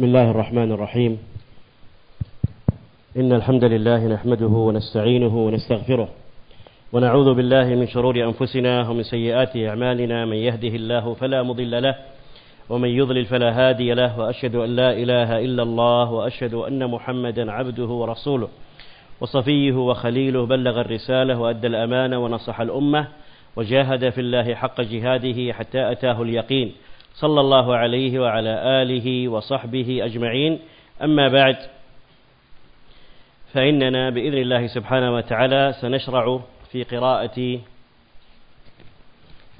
بسم الله الرحمن الرحيم. إن الحمد لله نحمده ونستعينه ونستغفره ونعوذ بالله من شرور أنفسنا ومن سيئات أعمالنا. من يهده الله فلا مضل له ومن يضلل فلا هادي له وأشهد أن لا إله إلا الله وأشهد أن محمدا عبده ورسوله وصفيه وخليله. بلغ الرسالة وأدى الأمانة ونصح الأمة وجاهد في الله حق جهاده حتى أتاه اليقين. صلى الله عليه وعلى آله وصحبه أجمعين. أما بعد فإننا بإذن الله سبحانه وتعالى سنشرع في قراءة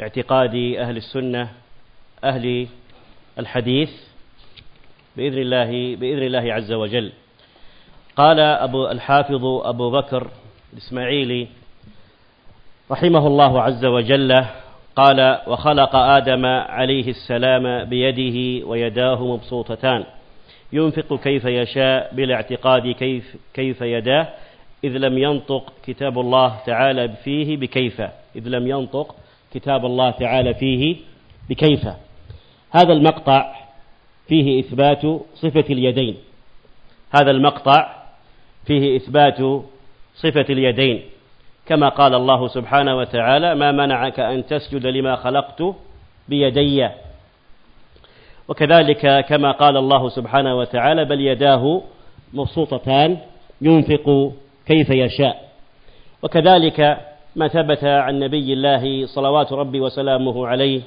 اعتقاد أهل السنة أهل الحديث بإذن الله بإذن الله عز وجل. قال أبو الحافظ أبو بكر الإسماعيلي رحمه الله عز وجل قال وخلق آدم عليه السلام بيده ويداه مبسوطتان. ينفق كيف يشاء بلا اعتقاد كيف, كيف يداه. إذ لم ينطق كتاب الله تعالى فيه بكيف إذ لم ينطق كتاب الله تعالى فيه بكيف هذا المقطع فيه إثبات صفة اليدين. هذا المقطع فيه إثبات صفة اليدين. كما قال الله سبحانه وتعالى ما منعك أن تسجد لما خلقت بيدي. وكذلك كما قال الله سبحانه وتعالى بل يداه مبسوطتان ينفق كيف يشاء. وكذلك ما ثبت عن نبي الله صلوات ربي وسلامه عليه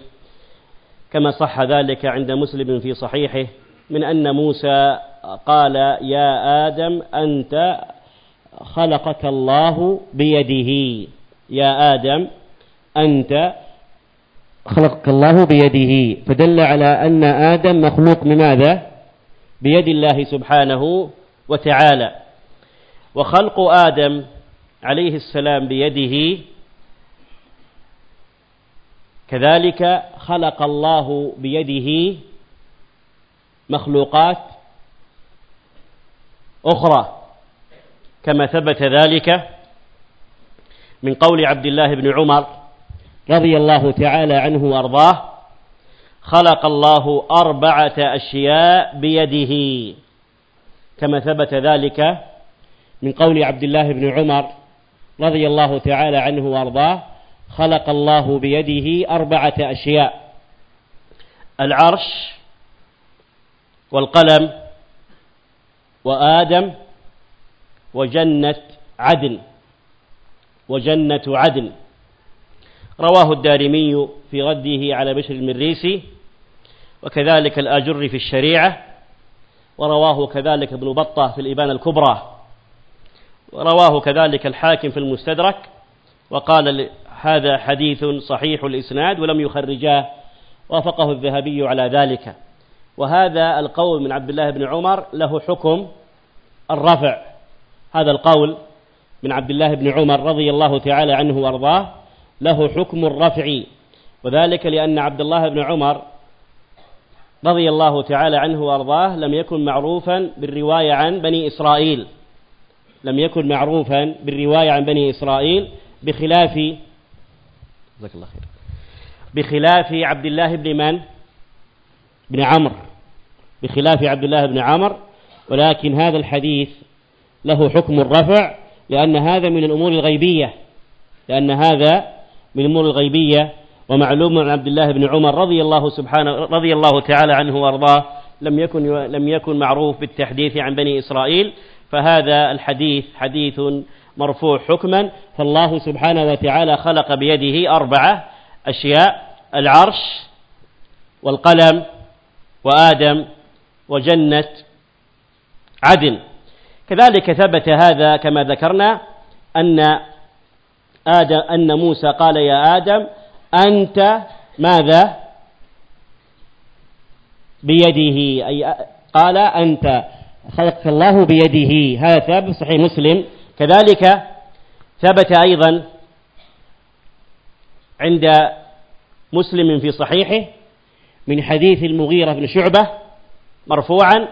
كما صح ذلك عند مسلم في صحيحه من أن موسى قال يا آدم أنت خلقك الله بيده. يا آدم أنت خلقك الله بيده. فدل على أن آدم مخلوق بماذا؟ بيد الله سبحانه وتعالى. وخلق آدم عليه السلام بيده كذلك خلق الله بيده مخلوقات أخرى. كما ثبت ذلك من قول عبد الله بن عمر رضي الله تعالى عنه وأرضاه خلق الله أربعة أشياء بيده. كما ثبت ذلك من قول عبد الله بن عمر رضي الله تعالى عنه وأرضاه خلق الله بيده أربعة أشياء العرش والقلم وآدم وجنة عدن وجنة عدن. رواه الدارمي في رده على بشر المريسي وكذلك الآجر في الشريعة ورواه كذلك ابن بطة في الإبانة الكبرى ورواه كذلك الحاكم في المستدرك وقال هذا حديث صحيح الإسناد ولم يخرجاه وافقه الذهبي على ذلك. وهذا القول من عبد الله بن عمر له حكم الرفع. هذا القول من عبد الله بن عمر رضي الله تعالى عنه وارضاه له حكم الرفع. وذلك لأن عبد الله بن عمر رضي الله تعالى عنه وارضاه لم يكن معروفا بالرواية عن بني إسرائيل. لم يكن معروفا بالرواية عن بني إسرائيل بخلاف جزاك الله خير. بخلاف عبد الله بن من؟ بن عمرو. بخلاف عبد الله بن عمرو. ولكن هذا الحديث له حكم الرفع لأن هذا من الأمور الغيبية لأن هذا من الأمور الغيبية. ومعلوم عن عبد الله بن عمر رضي الله سبحانه رضي الله تعالى عنه وأرضاه لم يكن لم يكن معروف بالتحديث عن بني إسرائيل فهذا الحديث حديث مرفوع حكما. فالله سبحانه وتعالى خلق بيده أربعة أشياء العرش والقلم وآدم وجنة عدن. كذلك ثبت هذا كما ذكرنا أن آدم أن موسى قال يا آدم أنت ماذا؟ بيده أي قال أنت خلقك الله بيده. هذا ثابت صحيح مسلم. كذلك ثبت أيضا عند مسلم في صحيحه من حديث المغيرة بن شعبة مرفوعا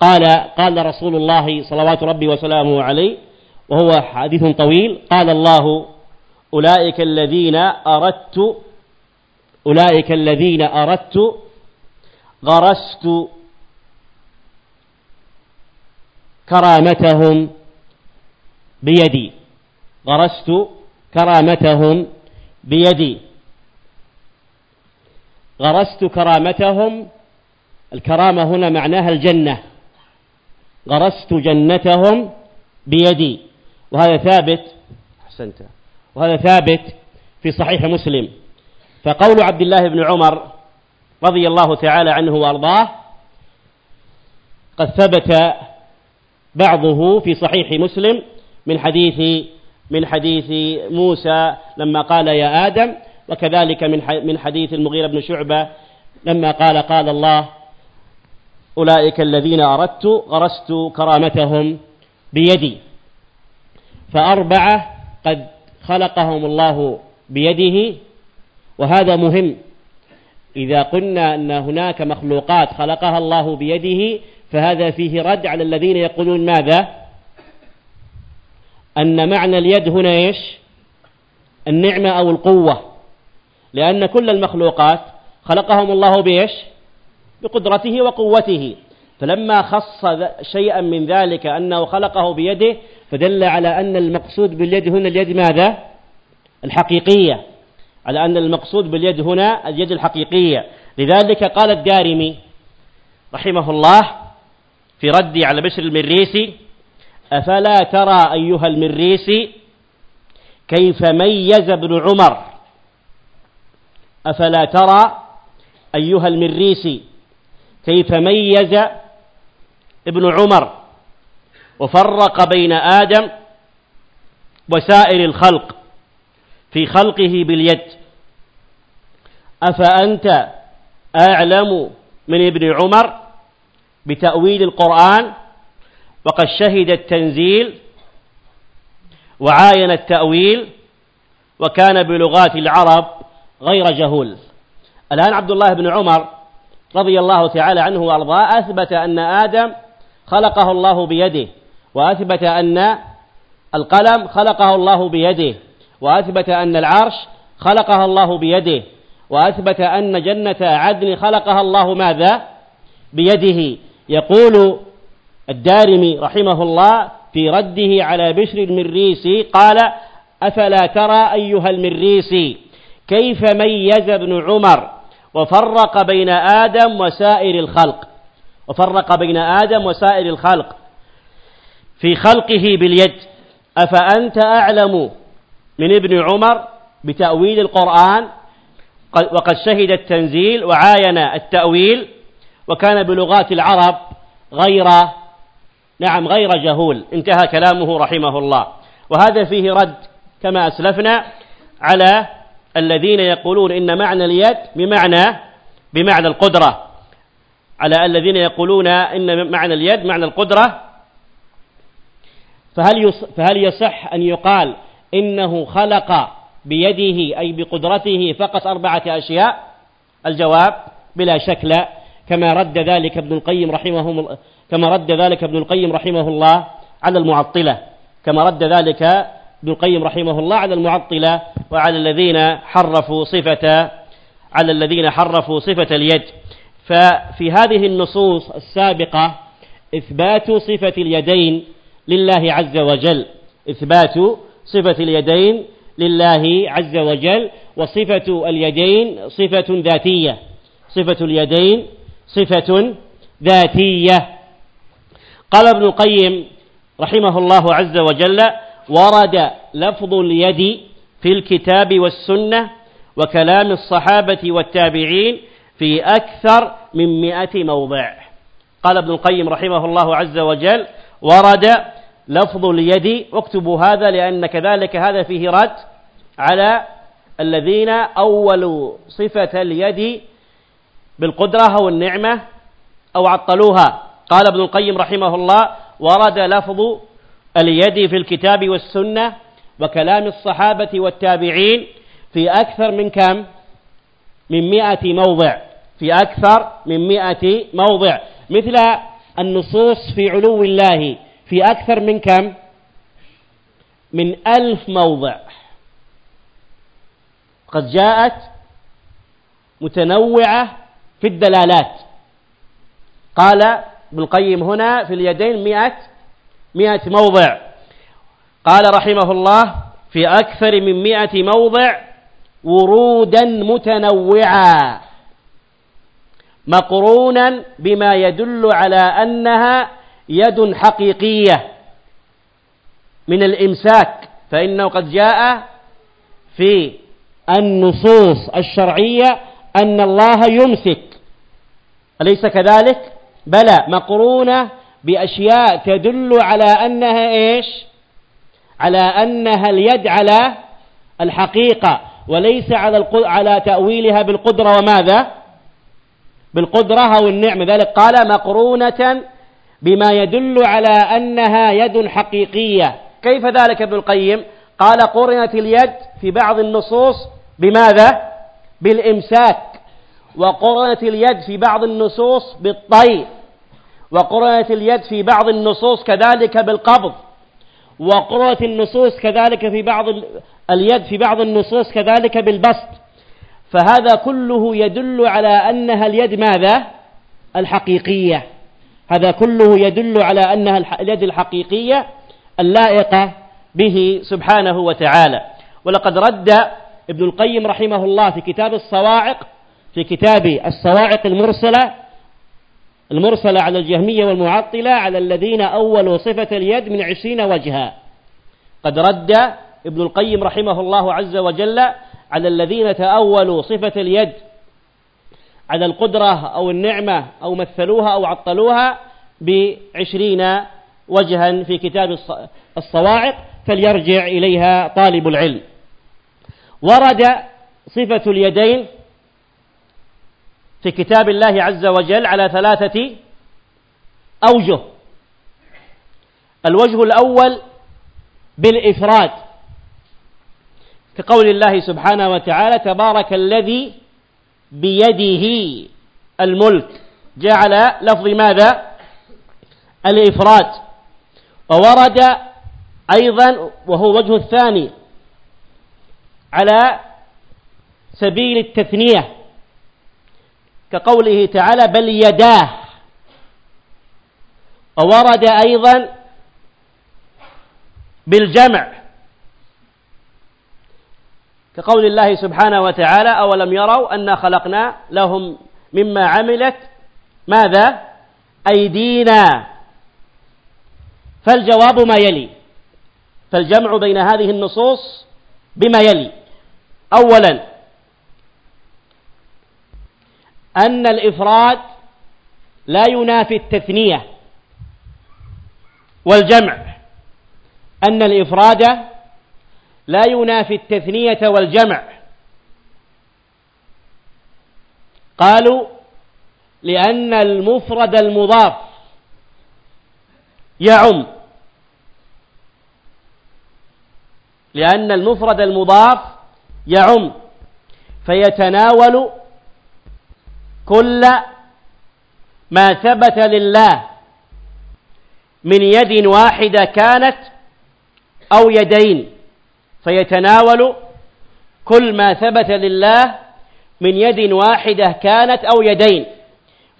قال قال رسول الله صلوات ربي وسلامه عليه وهو حديث طويل قال الله أولئك الذين أردت أولئك الذين أردت غرست كرامتهم بيدي غرست كرامتهم بيدي غرست كرامتهم الكرامة هنا معناها الجنة. غرست جنتهم بيدي. وهذا ثابت أحسنت. وهذا ثابت في صحيح مسلم. فقول عبد الله بن عمر رضي الله تعالى عنه وأرضاه قد ثبت بعضه في صحيح مسلم من حديث من حديث موسى لما قال يا آدم وكذلك من من حديث المغيرة بن شعبة لما قال قال الله أولئك الذين أردت غرست كرامتهم بيدي. فأربعة قد خلقهم الله بيده وهذا مهم. إذا قلنا أن هناك مخلوقات خلقها الله بيده فهذا فيه رد على الذين يقولون ماذا؟ أن معنى اليد هنا إيش؟ النعمة أو القوة. لأن كل المخلوقات خلقهم الله بإيش؟ بقدرته وقوته. فلما خص شيئا من ذلك أنه خلقه بيده فدل على أن المقصود باليد هنا اليد ماذا؟ الحقيقية. على أن المقصود باليد هنا اليد الحقيقية. لذلك قال الدارمي رحمه الله في ردي على بشر المريسي أفلا ترى أيها المريسي كيف ميز ابن عمر؟ أفلا ترى أيها المريسي كيف ميز ابن عمر وفرق بين آدم وسائر الخلق في خلقه باليد. أفأنت أعلم من ابن عمر بتأويل القرآن وقد شهد التنزيل وعاين التأويل وكان بلغات العرب غير جهول. الآن عبد الله بن عمر رضي الله تعالى عنه وأرضاه أثبت أن آدم خلقه الله بيده وأثبت أن القلم خلقه الله بيده وأثبت أن العرش خلقها الله بيده وأثبت أن جنة عدن خلقها الله ماذا؟ بيده. يقول الدارمي رحمه الله في رده على بشر المريسي قال أفلا ترى أيها المريسي كيف ميز ابن عمر وفرق بين آدم وسائر الخلق. وفرق بين آدم وسائر الخلق. في خلقه باليد. أفأنت أعلم من ابن عمر بتأويل القرآن؟ وقد شهد التنزيل وعاين التأويل. وكان بلغات العرب غير نعم غير جهول. انتهى كلامه رحمه الله. وهذا فيه رد كما أسلفنا على الذين يقولون إن معنى اليد بمعنى بمعنى القدرة. على الذين يقولون إن معنى اليد معنى القدرة. فهل فهل يصح أن يقال إنه خلق بيده أي بقدرته فقط أربعة أشياء؟ الجواب بلا شك لا. كما رد ذلك ابن القيم رحمه كما رد ذلك ابن القيم رحمه الله على المعطلة. كما رد ذلك ابن القيم رحمه الله على المعطلة وعلى الذين حرفوا صفة على الذين حرفوا صفة اليد. ففي هذه النصوص السابقة إثبات صفة اليدين لله عز وجل. إثبات صفة اليدين لله عز وجل وصفة اليدين صفة ذاتية. صفة اليدين صفة ذاتية. قال ابن القيم رحمه الله عز وجل ورد لفظ اليد في الكتاب والسنة وكلام الصحابة والتابعين في أكثر من مئة موضع. قال ابن القيم رحمه الله عز وجل ورد لفظ اليد اكتبوا هذا لأن كذلك هذا فيه رد على الذين أولوا صفة اليد بالقدرة أو النعمة أو عطلوها. قال ابن القيم رحمه الله ورد لفظ اليد في الكتاب والسنة وكلام الصحابة والتابعين في أكثر من كم؟ من مئة موضع. في أكثر من مئة موضع. مثل النصوص في علو الله في أكثر من كم؟ من ألف موضع. قد جاءت متنوعة في الدلالات. قال ابن القيم هنا في اليدين مئة مئة موضع. قال رحمه الله في أكثر من مئة موضع ورودا متنوعا. مقرونا بما يدل على أنها يد حقيقية من الإمساك فإنه قد جاء في النصوص الشرعية أن الله يمسك. أليس كذلك؟ بلى مقرونة بأشياء تدل على أنها إيش؟ على أنها اليد على الحقيقة وليس على على تأويلها بالقدرة. وماذا؟ بالقدرة أو النعمة ذلك قال مقرونة بما يدل على أنها يد حقيقية. كيف ذلك ابن القيم؟ قال قرنت اليد في بعض النصوص بماذا؟ بالإمساك. وقرنت اليد في بعض النصوص بالطي وقرنت اليد في بعض النصوص كذلك بالقبض. وقرنت النصوص كذلك في بعض اليد في بعض النصوص كذلك بالبسط. فهذا كله يدل على أنها اليد ماذا؟ الحقيقية. هذا كله يدل على أنها اليد الحقيقية اللائقة به سبحانه وتعالى. ولقد رد ابن القيم رحمه الله في كتاب الصواعق في كتاب الصواعق المرسلة المرسلة على الجهمية والمعطلة على الذين أولوا صفة اليد من عشرين وجها. قد رد ابن القيم رحمه الله عز وجل على الذين تأولوا صفة اليد على القدرة أو النعمة أو مثلوها أو عطلوها بعشرين وجها في كتاب الصواعق فليرجع إليها طالب العلم. ورد صفة اليدين في كتاب الله عز وجل على ثلاثة أوجه. الوجه الأول بالإفراد. كقول الله سبحانه وتعالى تبارك الذي بيده الملك. جعل لفظ ماذا؟ الإفراد. وورد أيضا وهو وجه الثاني على سبيل التثنية. كقوله تعالى بل يداه. وورد أيضا بالجمع. كقول الله سبحانه وتعالى أولم يروا أنا خلقنا لهم مما عملت ماذا؟ أيدينا. فالجواب ما يلي. فالجمع بين هذه النصوص بما يلي. أولا أن الإفراد لا ينافي التثنية والجمع. أن الإفراد لا ينافي التثنية والجمع. قالوا لأن المفرد المضاف يعم. لأن المفرد المضاف يعم. فيتناول كل ما ثبت لله من يد واحدة كانت أو يدين فيتناول كل ما ثبت لله من يد واحدة كانت أو يدين.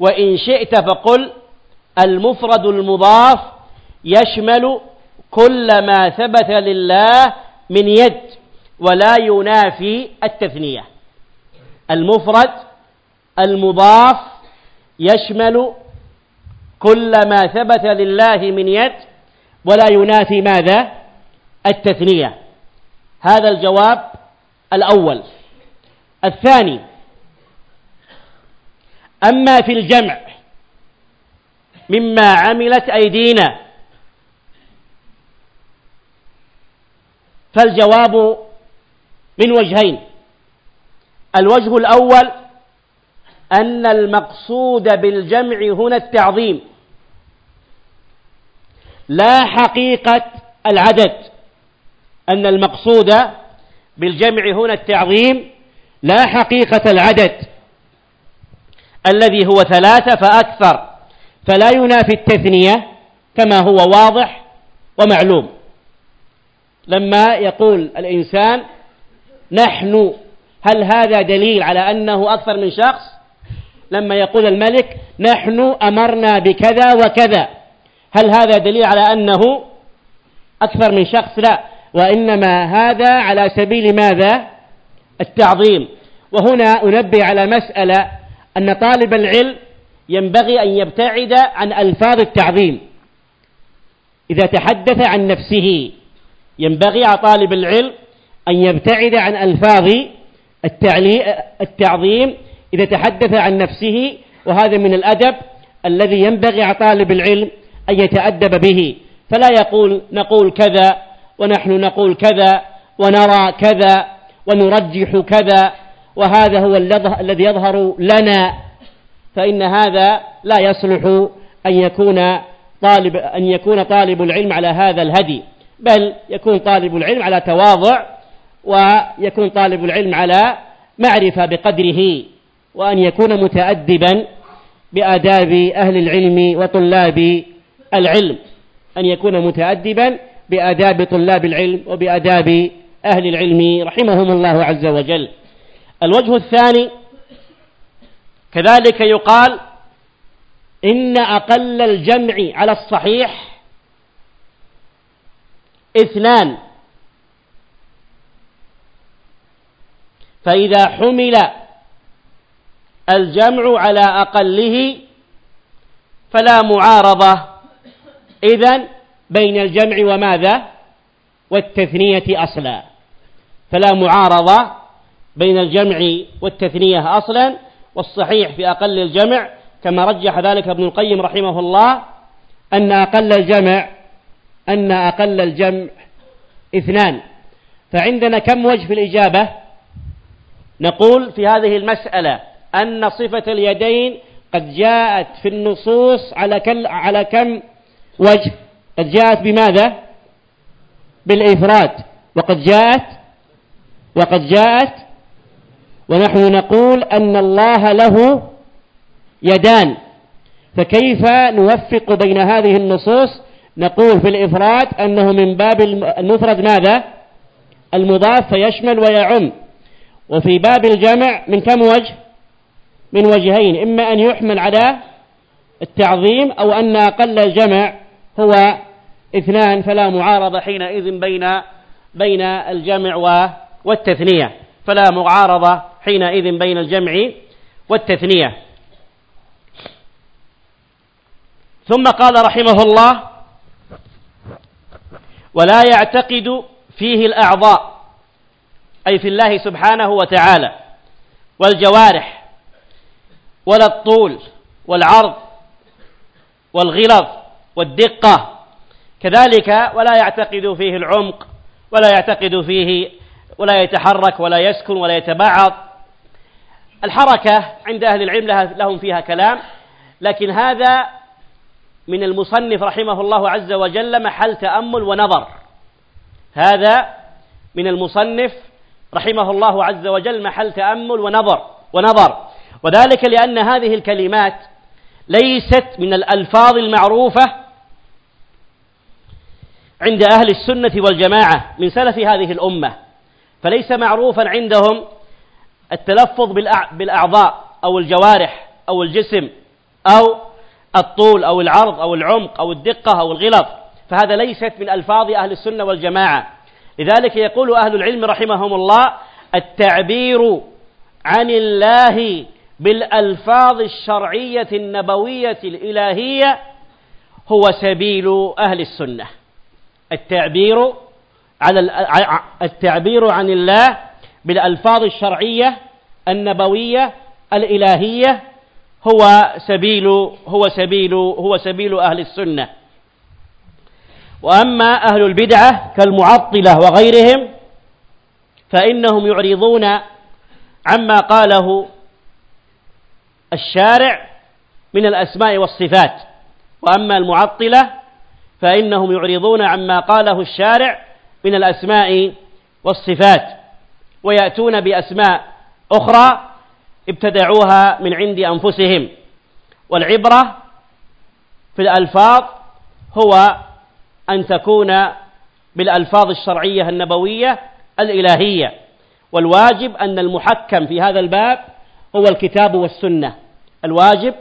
وإن شئت فقل المفرد المضاف يشمل كل ما ثبت لله من يد ولا ينافي التثنية. المفرد المضاف يشمل كل ما ثبت لله من يد ولا ينافي ماذا؟ التثنية. هذا الجواب الأول. الثاني أما في الجمع مما عملت أيدينا فالجواب من وجهين. الوجه الأول أن المقصود بالجمع هنا التعظيم. لا حقيقة العدد. أن المقصود بالجمع هنا التعظيم لا حقيقة العدد. الذي هو ثلاثة فأكثر. فلا ينافي التثنية كما هو واضح ومعلوم. لما يقول الإنسان نحن هل هذا دليل على أنه أكثر من شخص؟ لما يقول الملك نحن أمرنا بكذا وكذا. هل هذا دليل على أنه أكثر من شخص؟ لا. وإنما هذا على سبيل ماذا؟ التعظيم. وهنا أنبه على مسألة أن طالب العلم ينبغي أن يبتعد عن ألفاظ التعظيم. إذا تحدث عن نفسه ينبغي على طالب العلم أن يبتعد عن ألفاظ التعظيم إذا تحدث عن نفسه وهذا من الأدب الذي ينبغي على طالب العلم أن يتأدب به. فلا يقول نقول كذا ونحن نقول كذا ونرى كذا ونرجح كذا وهذا هو الذي يظهر لنا. فإن هذا لا يصلح أن يكون طالب أن يكون طالب العلم على هذا الهدي. بل يكون طالب العلم على تواضع ويكون طالب العلم على معرفة بقدره. وأن يكون متأدبا بآداب أهل العلم وطلاب العلم. أن يكون متأدبا بآداب طلاب العلم وبآداب أهل العلم رحمهم الله عز وجل. الوجه الثاني كذلك يقال إن أقل الجمع على الصحيح اثنان. فإذا حمل الجمع على أقله فلا معارضة. إذن بين الجمع وماذا؟ والتثنية أصلا. فلا معارضة بين الجمع والتثنية أصلا والصحيح في أقل الجمع كما رجح ذلك ابن القيم رحمه الله أن أقل الجمع أن أقل الجمع اثنان. فعندنا كم وجه في الإجابة؟ نقول في هذه المسألة أن صفة اليدين قد جاءت في النصوص على كل على كم وجه؟ قد جاءت بماذا؟ بالإفراد. وقد جاءت وقد جاءت ونحن نقول أن الله له يدان. فكيف نوفق بين هذه النصوص؟ نقول في الإفراد أنه من باب المفرد ماذا؟ المضاف فيشمل ويعم. وفي باب الجمع من كم وجه؟ من وجهين إما أن يحمل على التعظيم أو أن أقل الجمع هو اثنان فلا معارضة حينئذ بين بين الجمع والتثنية. فلا معارضة حينئذ بين الجمع والتثنية. ثم قال رحمه الله ولا يعتقد فيه الأعضاء أي في الله سبحانه وتعالى والجوارح. ولا الطول والعرض والغلظ والدقة. كذلك ولا يعتقد فيه العمق ولا يعتقد فيه ولا يتحرك ولا يسكن ولا يتبعض. الحركة عند أهل العلم لهم فيها كلام لكن هذا من المصنف رحمه الله عز وجل محل تأمل ونظر. هذا من المصنف رحمه الله عز وجل محل تأمل ونظر ونظر. وذلك لأن هذه الكلمات ليست من الألفاظ المعروفة عند أهل السنة والجماعة من سلف هذه الأمة فليس معروفا عندهم التلفظ بالأعضاء أو الجوارح أو الجسم أو الطول أو العرض أو العمق أو الدقة أو الغلظ فهذا ليست من ألفاظ أهل السنة والجماعة. لذلك يقول أهل العلم رحمهم الله التعبير عن الله بالألفاظ الشرعية النبوية الإلهية هو سبيل أهل السنة. التعبير على التعبير عن الله بالألفاظ الشرعية النبوية الإلهية هو سبيل هو سبيل هو سبيل أهل السنة. وأما أهل البدعة كالمعطلة وغيرهم فإنهم يعرضون عما قاله الشارع من الأسماء والصفات وأما المعطلة فإنهم يعرضون عما قاله الشارع من الأسماء والصفات ويأتون بأسماء أخرى ابتدعوها من عند أنفسهم. والعبرة في الألفاظ هو أن تكون بالألفاظ الشرعية النبوية الإلهية والواجب أن المحكم في هذا الباب هو الكتاب والسنة. الواجب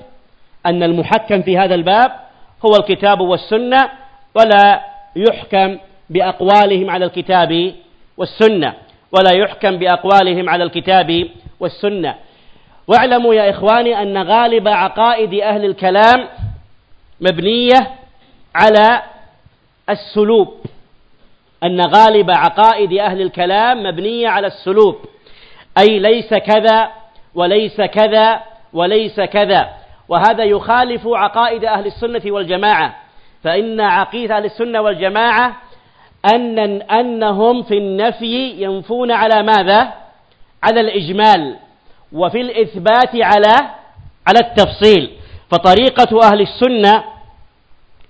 أن المحكم في هذا الباب هو الكتاب والسنة ولا يحكم بأقوالهم على الكتاب والسنة ولا يحكم بأقوالهم على الكتاب والسنة. واعلموا يا إخواني أن غالب عقائد أهل الكلام مبنية على السلوب. أن غالب عقائد أهل الكلام مبنية على السلوب. أي ليس كذا وليس كذا وليس كذا. وهذا يخالف عقائد أهل السنة والجماعة. فإن عقيدة أهل السنة والجماعة أن أنهم في النفي ينفون على ماذا؟ على الإجمال وفي الإثبات على على التفصيل. فطريقة أهل السنة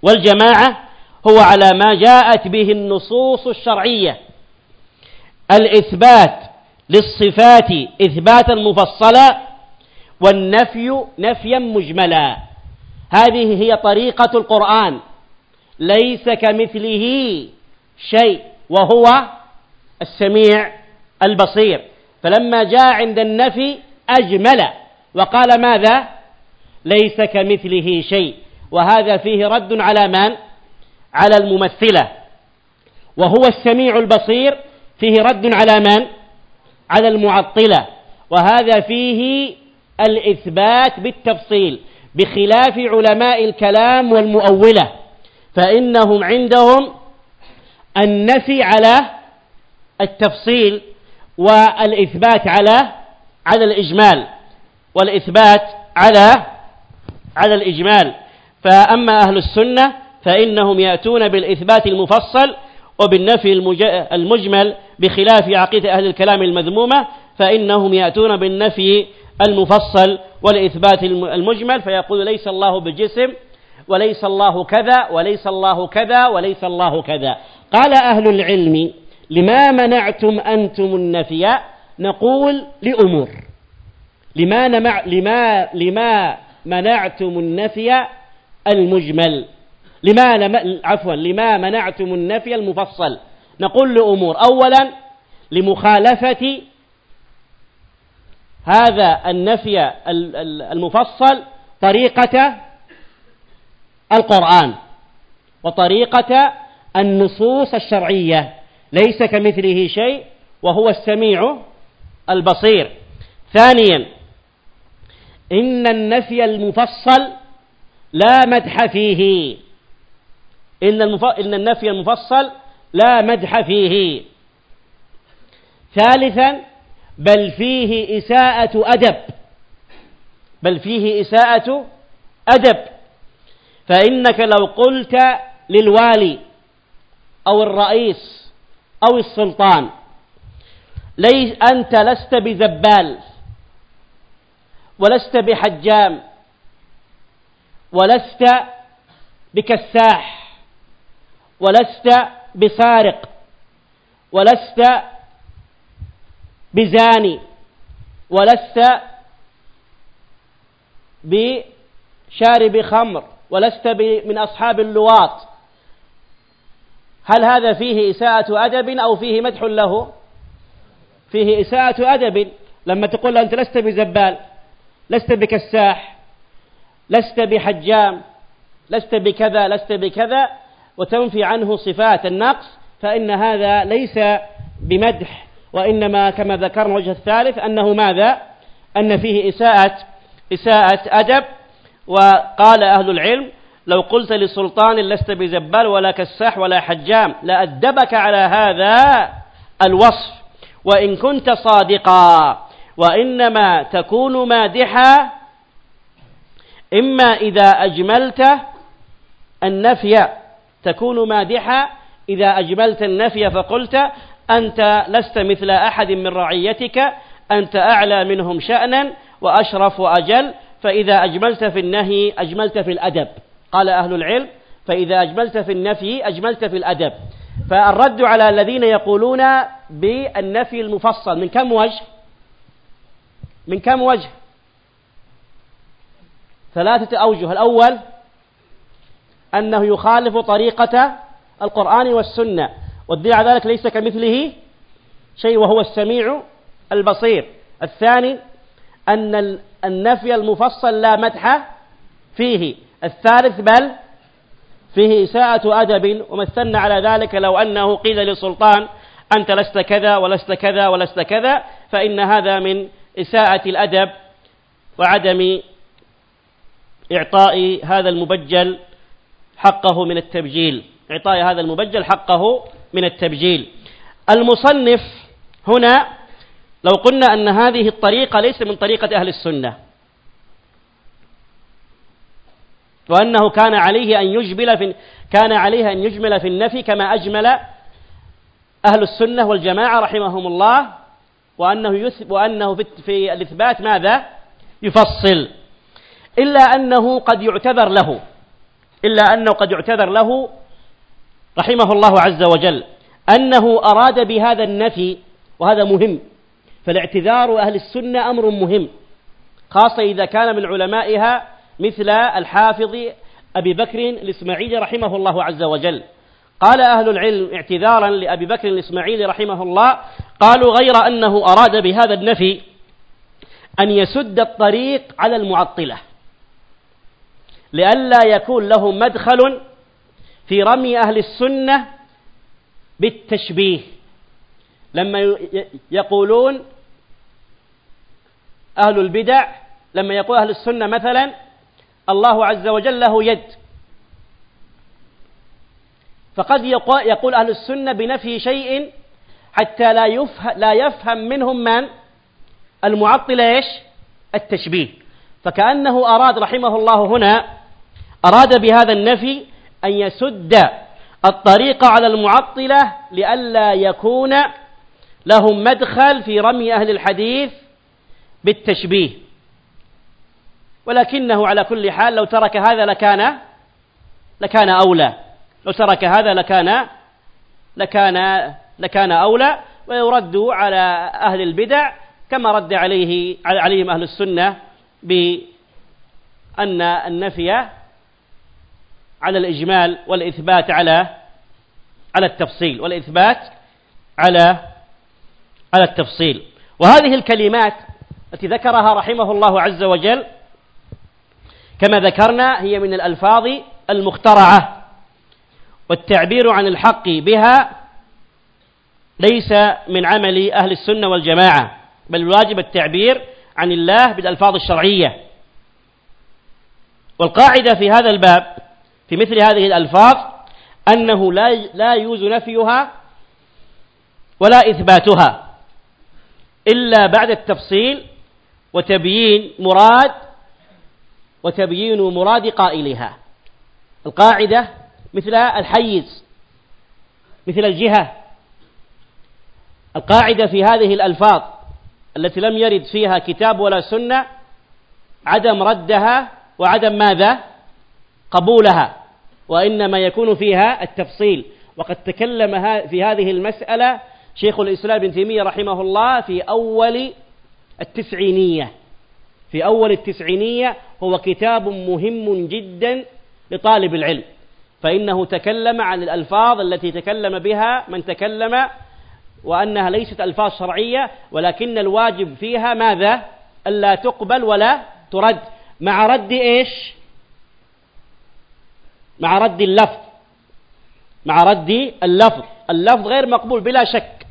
والجماعة هو على ما جاءت به النصوص الشرعية. الإثبات للصفات إثباتا مفصلا والنفي نفيا مجملا. هذه هي طريقة القرآن. ليس كمثله شيء وهو السميع البصير. فلما جاء عند النفي أجمل. وقال ماذا؟ ليس كمثله شيء. وهذا فيه رد على من؟ على الممثلة. وهو السميع البصير. فيه رد على من؟ على المعطلة وهذا فيه الإثبات بالتفصيل بخلاف علماء الكلام والمؤولة فإنهم عندهم النفي على التفصيل والإثبات على على الإجمال والإثبات على على الإجمال. فأما أهل السنة فإنهم يأتون بالإثبات المفصل وبالنفي المجمل بخلاف عقيدة أهل الكلام المذمومة فإنهم يأتون بالنفي المفصل والإثبات المجمل فيقول ليس الله بجسم وليس الله كذا وليس الله كذا وليس الله كذا. قال أهل العلم لما منعتم أنتم النفي؟ نقول لأمور. لما, لما, لما منعتم النفي المجمل؟ لما عفوا لما منعتم النفي المفصل. نقول لأمور. أولا لمخالفة هذا النفي المفصل طريقة القرآن وطريقة النصوص الشرعية. ليس كمثله شيء وهو السميع البصير. ثانيا إن النفي المفصل لا مدح فيه. إن, المف... إن النفي المفصل لا مدح فيه. ثالثا بل فيه إساءة أدب. بل فيه إساءة أدب. فإنك لو قلت للوالي أو الرئيس أو السلطان ليس أنت لست بزبال ولست بحجام ولست بكساح. ولست بسارق ولست بزاني ولست بشارب خمر ولست من أصحاب اللواط. هل هذا فيه إساءة أدب أو فيه مدح له؟ فيه إساءة أدب. لما تقول أنت لست بزبال لست بكساح لست بحجام لست بكذا لست بكذا وتنفي عنه صفات النقص فإن هذا ليس بمدح. وإنما كما ذكرنا الوجه الثالث أنه ماذا؟ أن فيه إساءة إساءة أدب. وقال أهل العلم لو قلت لسلطان لست بزبال ولا كساح ولا حجام لأدبك على هذا الوصف. وإن كنت صادقا وإنما تكون مادحا. إما إذا أجملت النفي تكون مادحا إذا أجملت النفي فقلت أنت لست مثل أحد من رعيتك أنت أعلى منهم شأنا وأشرف وأجل. فإذا أجملت في النهي أجملت في الأدب. قال أهل العلم فإذا أجملت في النفي أجملت في الأدب. فالرد على الذين يقولون بالنفي المفصل من كم وجه؟ من كم وجه؟ ثلاثة أوجه. الأول أنه يخالف طريقة القرآن والسنة. والدليل على ذلك ليس كمثله شيء وهو السميع البصير. الثاني أن النفي المفصل لا مدح فيه. الثالث بل فيه إساءة أدب. ومثلنا على ذلك لو أنه قيل للسلطان أنت لست كذا ولست كذا ولست كذا فإن هذا من إساءة الأدب وعدم إعطاء هذا المبجل حقه من التبجيل. إعطاء هذا المبجل حقه من التبجيل. المصنف هنا لو قلنا أن هذه الطريقة ليس من طريقة أهل السنة وأنه كان عليه أن يجمل في كان عليه أن يجمل في النفي كما أجمل أهل السنة والجماعة رحمهم الله وأنه وأنه في الإثبات ماذا؟ يفصل. إلا أنه قد يعتذر له. إلا أنه قد يعتذر له رحمه الله عز وجل أنه أراد بهذا النفي وهذا مهم فالاعتذار أهل السنة أمر مهم خاصة إذا كان من علمائها مثل الحافظ أبي بكر الإسماعيلي رحمه الله عز وجل. قال أهل العلم اعتذارا لأبي بكر الإسماعيلي رحمه الله قالوا غير أنه أراد بهذا النفي أن يسد الطريق على المعطلة. لئلا يكون لهم مدخل في رمي أهل السنة بالتشبيه. لما يقولون أهل البدع لما يقول أهل السنة مثلا الله عز وجل له يد. فقد يقول أهل السنة بنفي شيء حتى لا يفهم, لا يفهم منهم من؟ المعطل إيش؟ التشبيه. فكأنه أراد رحمه الله هنا أراد بهذا النفي أن يسد الطريق على المعطلة لئلا يكون لهم مدخل في رمي أهل الحديث بالتشبيه. ولكنه على كل حال لو ترك هذا لكان لكان أولى. لو ترك هذا لكان لكان لكان أولى ويرد على أهل البدع كما رد عليه عليهم أهل السنة بأن النفي على الإجمال والإثبات على على التفصيل والإثبات على على التفصيل. وهذه الكلمات التي ذكرها رحمه الله عز وجل كما ذكرنا هي من الألفاظ المخترعة والتعبير عن الحق بها ليس من عمل أهل السنة والجماعة بل الواجب التعبير عن الله بالألفاظ الشرعية. والقاعدة في هذا الباب في مثل هذه الألفاظ أنه لا لا يجوز نفيها ولا إثباتها إلا بعد التفصيل وتبيين مراد وتبيين مراد قائلها. القاعدة مثل الحيز مثل الجهة. القاعدة في هذه الألفاظ التي لم يرد فيها كتاب ولا سنة عدم ردها وعدم ماذا؟ قبولها وإنما يكون فيها التفصيل. وقد تكلم في هذه المسألة شيخ الإسلام ابن تيمية رحمه الله في أول التسعينية. في أول التسعينية هو كتاب مهم جدا لطالب العلم. فإنه تكلم عن الألفاظ التي تكلم بها من تكلم وأنها ليست ألفاظ شرعية ولكن الواجب فيها ماذا؟ ألا تقبل ولا ترد. مع رد إيش؟ مع رد اللفظ. مع رد اللفظ. اللفظ غير مقبول بلا شك.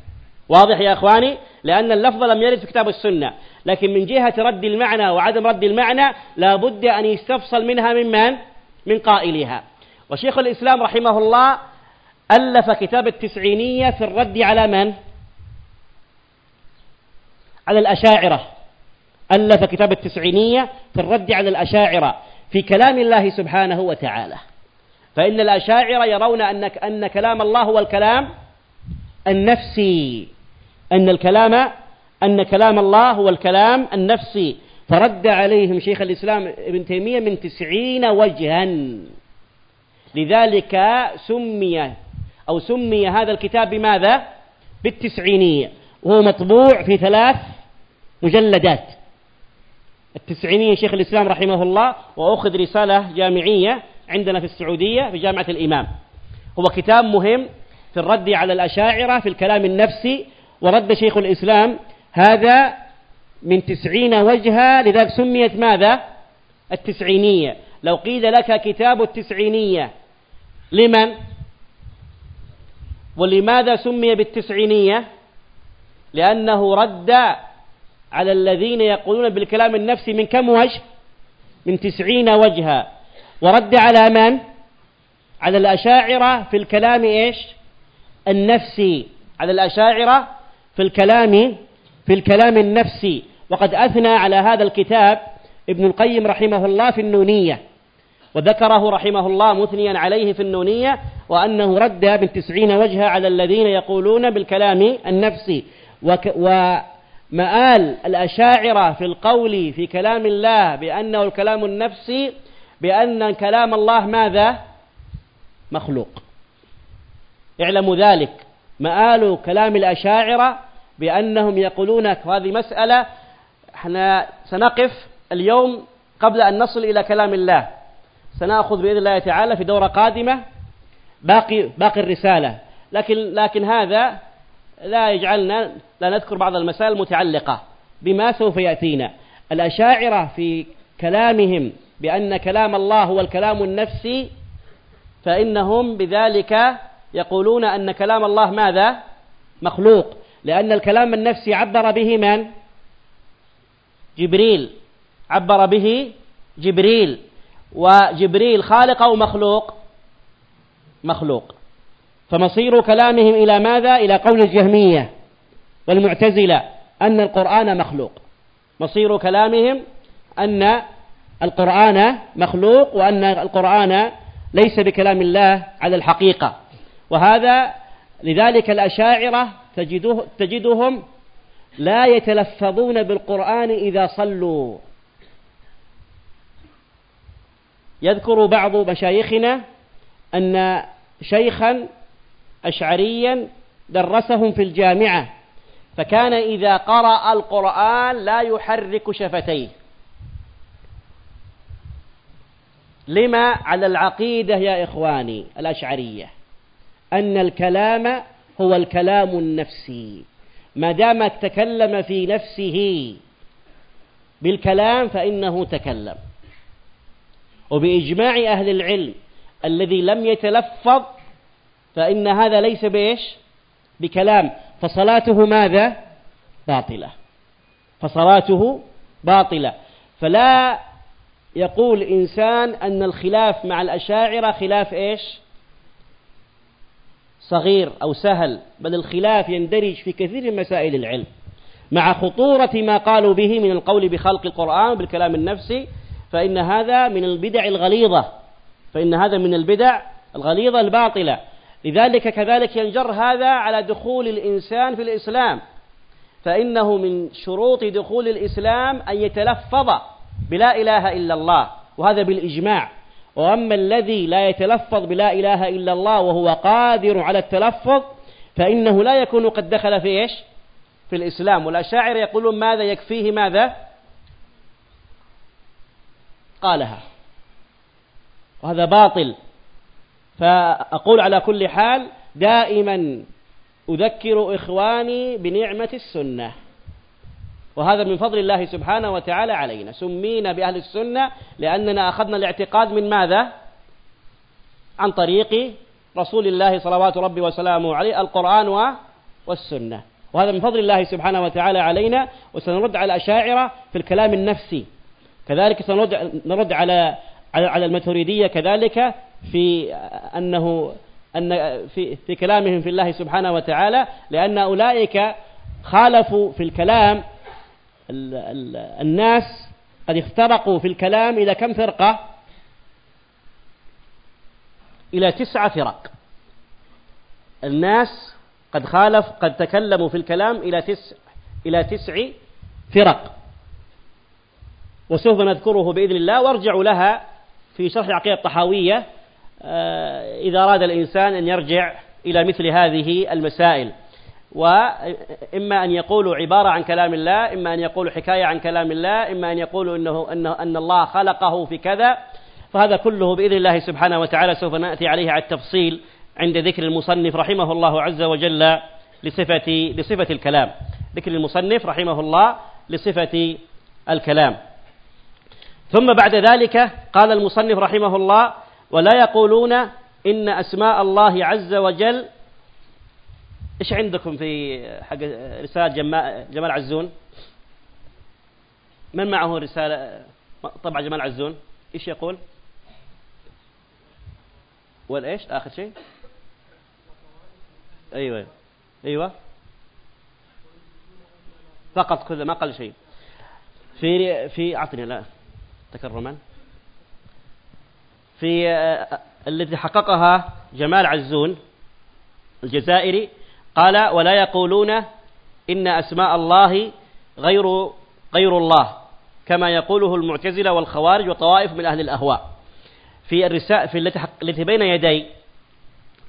واضح يا أخواني؟ لأن اللفظ لم يرد في كتاب السنة. لكن من جهة رد المعنى وعدم رد المعنى لا بد أن يستفصل منها من من؟ من قائلها. وشيخ الإسلام رحمه الله ألف كتاب التسعينية في الرد على من؟ على الأشاعرة. ألف كتاب التسعينية في الرد على الأشاعرة في كلام الله سبحانه وتعالى. فإن الأشاعرة يرون أن أن كلام الله هو الكلام النفسي. أن الكلام أن كلام الله هو الكلام النفسي. فرد عليهم شيخ الإسلام ابن تيمية من تسعين وجها. لذلك سمي أو سمي هذا الكتاب بماذا؟ بالتسعينية. وهو مطبوع في ثلاث مجلدات. التسعينية شيخ الإسلام رحمه الله وأخذ رسالة جامعية عندنا في السعودية في جامعة الإمام. هو كتاب مهم في الرد على الأشاعرة في الكلام النفسي ورد شيخ الإسلام هذا من تسعين وجها لذلك سميت ماذا؟ التسعينية. لو قيل لك كتاب التسعينية لمن؟ ولماذا سمي بالتسعينية؟ لأنه رد على الذين يقولون بالكلام النفسي من كم وجه؟ من تسعين وجها ورد على من؟ على الأشاعرة في الكلام إيش؟ النفسي. على الأشاعرة في الكلام في الكلام النفسي. وقد أثنى على هذا الكتاب ابن القيم رحمه الله في النونية. وذكره رحمه الله مثنيا عليه في النونية وأنه رد من تسعين وجها على الذين يقولون بالكلام النفسي. ومآل الأشاعرة في القول في كلام الله بأنه الكلام النفسي بأن كلام الله ماذا؟ مخلوق. اعلموا ذلك. مآل كلام الأشاعرة بأنهم يقولون هذه مسألة. إحنا سنقف اليوم قبل أن نصل إلى كلام الله. سنأخذ بإذن الله تعالى في دورة قادمة باقي باقي الرسالة. لكن لكن هذا لا يجعلنا لا نذكر بعض المسائل المتعلقة بما سوف يأتينا. الأشاعرة في كلامهم بأن كلام الله هو الكلام النفسي فإنهم بذلك يقولون أن كلام الله ماذا؟ مخلوق. لأن الكلام النفسي عبر به من؟ جبريل. عبر به جبريل. وجبريل خالق أو مخلوق؟ مخلوق. فمصير كلامهم إلى ماذا؟ إلى قول الجهمية والمعتزلة أن القرآن مخلوق. مصير كلامهم أن القرآن مخلوق وأن القرآن ليس بكلام الله على الحقيقة. وهذا لذلك الأشاعرة تجده تجدهم لا يتلفظون بالقرآن إذا صلوا. يذكر بعض مشايخنا أن شيخا أشعريا درسهم في الجامعة فكان إذا قرأ القرآن لا يحرك شفتيه. لما على العقيدة يا إخواني الأشعرية؟ أن الكلام هو الكلام النفسي. ما دام تكلم في نفسه بالكلام فإنه تكلم. وبإجماع أهل العلم الذي لم يتلفظ فإن هذا ليس بإيش؟ بكلام. فصلاته ماذا؟ باطلة. فصلاته باطلة. فلا يقول إنسان أن الخلاف مع الأشاعرة خلاف إيش؟ صغير أو سهل بل الخلاف يندرج في كثير من مسائل العلم. مع خطورة ما قالوا به من القول بخلق القرآن بالكلام النفسي فإن هذا من البدع الغليظة. فإن هذا من البدع الغليظة الباطلة. لذلك كذلك ينجر هذا على دخول الإنسان في الإسلام. فإنه من شروط دخول الإسلام أن يتلفظ بلا إله إلا الله وهذا بالإجماع. وأما الذي لا يتلفظ بلا إله إلا الله وهو قادر على التلفظ فإنه لا يكون قد دخل في إيش؟ في الإسلام. والأشاعر يقولون ماذا يكفيه ماذا؟ قالها. وهذا باطل. فأقول على كل حال دائما أذكر إخواني بنعمة السنة. وهذا من فضل الله سبحانه وتعالى علينا. سمينا بأهل السنة لأننا أخذنا الاعتقاد من ماذا؟ عن طريق رسول الله صلوات ربي وسلامه عليه القرآن والسنة. وهذا من فضل الله سبحانه وتعالى علينا وسنرد على الأشاعرة في الكلام النفسي. كذلك سنرد نرد على على الماتريدية كذلك في أنه أن في في كلامهم في الله سبحانه وتعالى لأن أولئك خالفوا في الكلام ال ال الناس قد افترقوا في الكلام إلى كم فرقة؟ إلى تسعة فرق. الناس قد خالف قد تكلموا في الكلام إلى تسع إلى تسع فرق. وسوف نذكره بإذن الله. وارجعوا لها في شرح العقيدة الطحاوية. آه، إذا أراد الإنسان أن يرجع إلى مثل هذه المسائل. وإما أن يقولوا عبارة عن كلام الله إما أن يقولوا حكاية عن كلام الله إما أن يقولوا إنه, أنه أن الله خلقه في كذا. فهذا كله بإذن الله سبحانه وتعالى سوف نأتي عليه على التفصيل عند ذكر المصنف رحمه الله عز وجل لصفة, لصفة الكلام. ذكر المصنف رحمه الله لصفة الكلام. ثم بعد ذلك قال المصنف رحمه الله ولا يقولون إن أسماء الله عز وجل إيش عندكم في حق رسالة جمال, عزون؟ من معه رسالة؟ طبعا جمال عزون. إيش يقول؟ والإيش آخر شيء. أيوة. أيوة. فقط كذا ما قال شيء. في في أعطني لا تكرما في آه، التي حققها جمال عزون الجزائري. قال ولا يقولون إن أسماء الله غير غير الله كما يقوله المعتزلة والخوارج وطوائف من أهل الأهواء. في الرسالة في التي التي بين يدي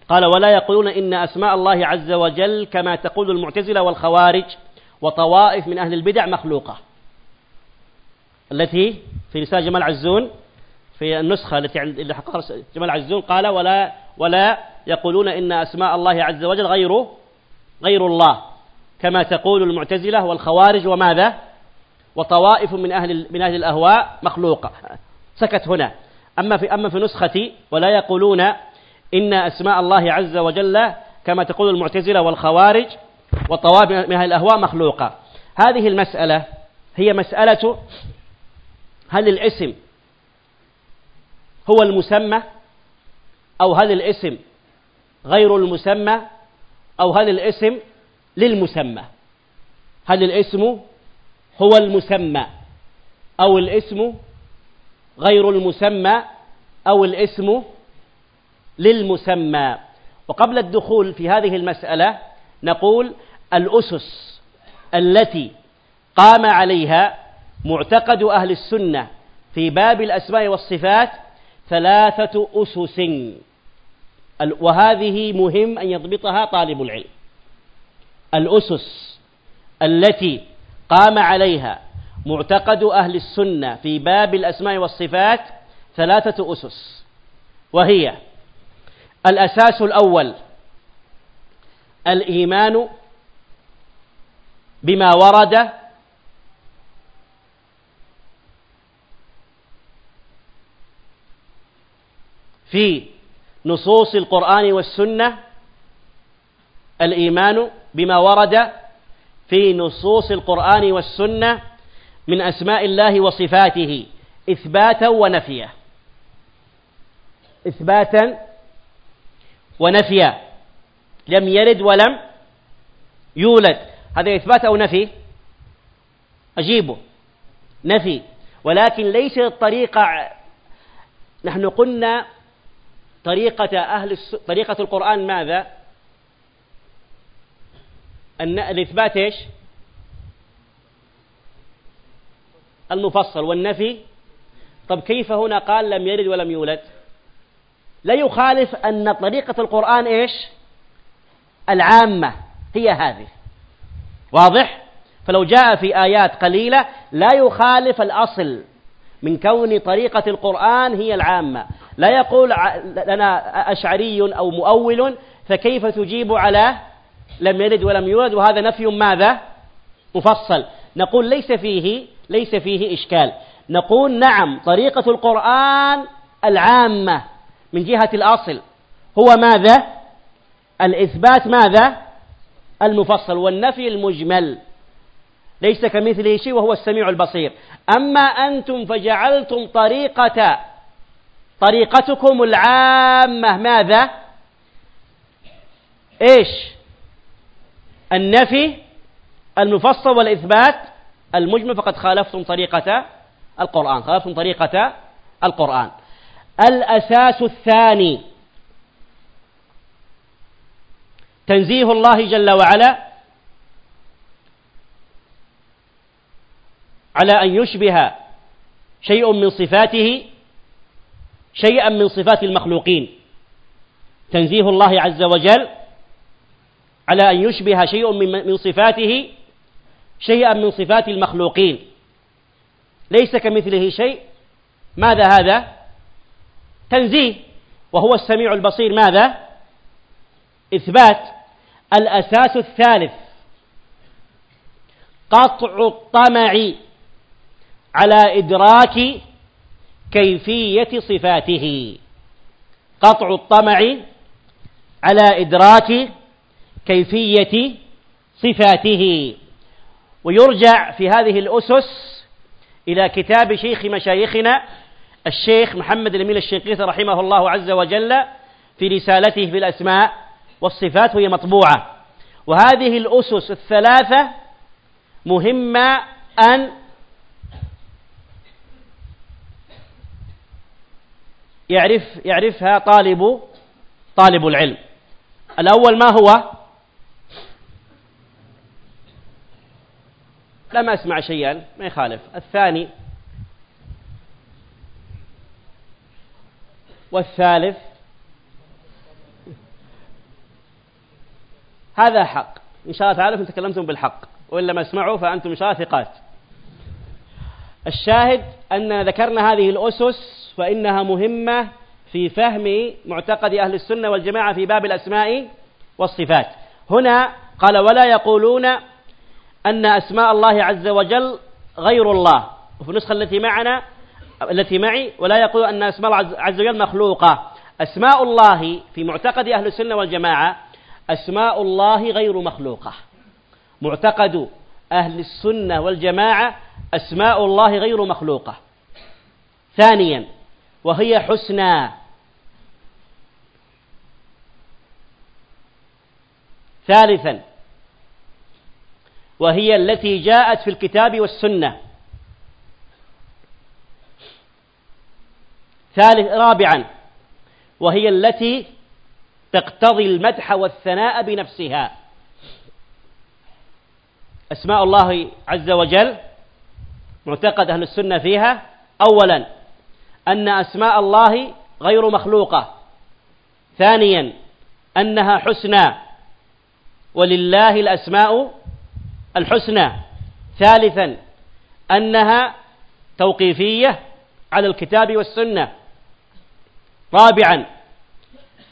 قال ولا يقولون إن أسماء الله عز وجل كما تقول المعتزلة والخوارج وطوائف من أهل البدع مخلوقة. التي في رسالة جمال عزون في النسخة التي عند جمال عزون قال ولا ولا يقولون إن أسماء الله عز وجل غير غير الله كما تقول المعتزلة والخوارج وماذا؟ وطوائف من أهل من أهل الأهواء مخلوقة. سكت هنا. أما في أما في نسختي ولا يقولون إن أسماء الله عز وجل كما تقول المعتزلة والخوارج وطوائف من أهل الأهواء مخلوقة. هذه المسألة هي مسألة هل الاسم هو المسمى أو هل الاسم غير المسمى؟ أو هل الاسم للمسمى؟ هل الاسم هو المسمى أو الاسم غير المسمى أو الاسم للمسمى؟ وقبل الدخول في هذه المسألة نقول الأسس التي قام عليها معتقد أهل السنة في باب الأسماء والصفات ثلاثة أسس. وهذه مهم أن يضبطها طالب العلم. الأسس التي قام عليها معتقد أهل السنة في باب الأسماء والصفات ثلاثة أسس وهي الأساس الأول الإيمان بما ورد في نصوص القرآن والسنة الإيمان بما ورد في نصوص القرآن والسنة من أسماء الله وصفاته إثباتا ونفيا. إثباتا ونفيا. لم يلد ولم يولد. هذا إثبات أو نفي؟ أجيبه. نفي. ولكن ليس الطريقة نحن قلنا طريقة أهل طريقة القرآن ماذا؟ أن الإثبات إيش؟ المفصل والنفي طب كيف هنا قال لم يلد ولم يولد؟ لا يخالف أن طريقة القرآن إيش؟ العامة هي هذه واضح؟ فلو جاء في آيات قليلة لا يخالف الأصل من كون طريقة القرآن هي العامة. لا يقول لنا أشعري أو مؤول فكيف تجيب على لم يلد ولم يولد؟ وهذا نفي ماذا؟ مفصل. نقول ليس فيه ليس فيه إشكال. نقول نعم طريقة القرآن العامة من جهة الأصل هو ماذا؟ الإثبات ماذا؟ المفصل والنفي المجمل. ليس كمثله شيء وهو السميع البصير. أما أنتم فجعلتم طريقة طريقتكم العامة ماذا؟ إيش؟ النفي المفصل والإثبات. المجمل فقد خالفتم طريقة القرآن. خالفتم طريقة القرآن. الأساس الثاني تنزيه الله جل وعلا على أن يشبه شيء من صفاته شيئا من صفات المخلوقين. تنزيه الله عز وجل على أن يشبه شيء من صفاته شيئا من صفات المخلوقين. ليس كمثله شيء. ماذا هذا؟ تنزيه. وهو السميع البصير. ماذا؟ إثبات الأساس الثالث قطع الطمع. على إدراك كيفية صفاته. قطع الطمع على إدراك كيفية صفاته. ويرجع في هذه الأسس إلى كتاب شيخ مشايخنا الشيخ محمد الأمين الشنقيطي رحمه الله عز وجل في رسالته في الأسماء والصفات وهي مطبوعة. وهذه الأسس الثلاثة مهمة أن يعرف يعرفها طالب طالب العلم. الأول ما هو؟ لم أسمع شيئا ما يخالف. الثاني والثالث هذا حق. إن شاء الله تعالى تكلمتم بالحق وإن لم اسمعوا فأنتم إن شاء الله ثقات الشاهد أن ذكرنا هذه الأسس فإنها مهمة في فهم معتقد أهل السنة والجماعة في باب الأسماء والصفات. هنا قال ولا يقولون أن أسماء الله عز وجل غير الله. وفي النسخة التي معنا التي معي ولا يقول أن أسماء الله عز وجل مخلوقة. أسماء الله في معتقد أهل السنة والجماعة أسماء الله غير مخلوقة. معتقد أهل السنة والجماعة أسماء الله غير مخلوقة. ثانيا وهي حسنى. ثالثا وهي التي جاءت في الكتاب والسنة. ثالث رابعا وهي التي تقتضي المدح والثناء بنفسها. أسماء الله عز وجل معتقد أهل السنة فيها. أولا أن أسماء الله غير مخلوقة. ثانيا أنها حسنى. ولله الأسماء الحسنى. ثالثا أنها توقيفية على الكتاب والسنة. رابعا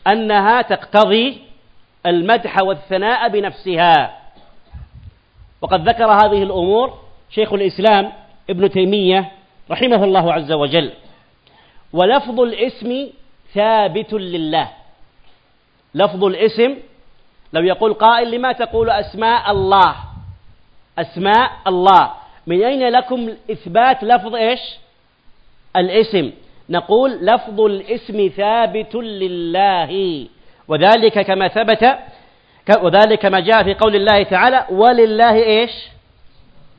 أنها تقتضي المدح والثناء بنفسها. وقد ذكر هذه الأمور شيخ الإسلام ابن تيمية رحمه الله عز وجل. ولفظ الاسم ثابت لله. لفظ الاسم لو يقول قائل لما تقول أسماء الله؟ أسماء الله. من أين لكم إثبات لفظ إيش؟ الاسم. نقول لفظ الاسم ثابت لله. وذلك كما ثبت وذلك ما جاء في قول الله تعالى ولله إيش؟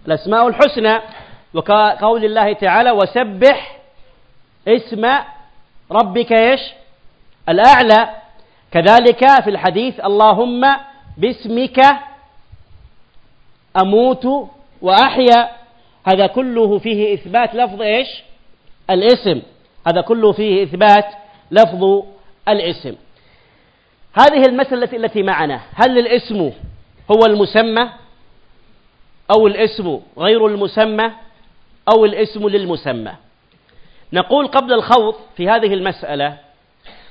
الأسماء الحسنى. وقول الله تعالى وسبح اسم ربك إيش؟ الأعلى. كذلك في الحديث اللهم باسمك أموت وأحيا. هذا كله فيه إثبات لفظ إيش؟ الاسم. هذا كله فيه إثبات لفظ الاسم. هذه المسألة التي معنا هل الاسم هو المسمى أو الاسم غير المسمى أو الاسم للمسمى؟ نقول قبل الخوض في هذه المسألة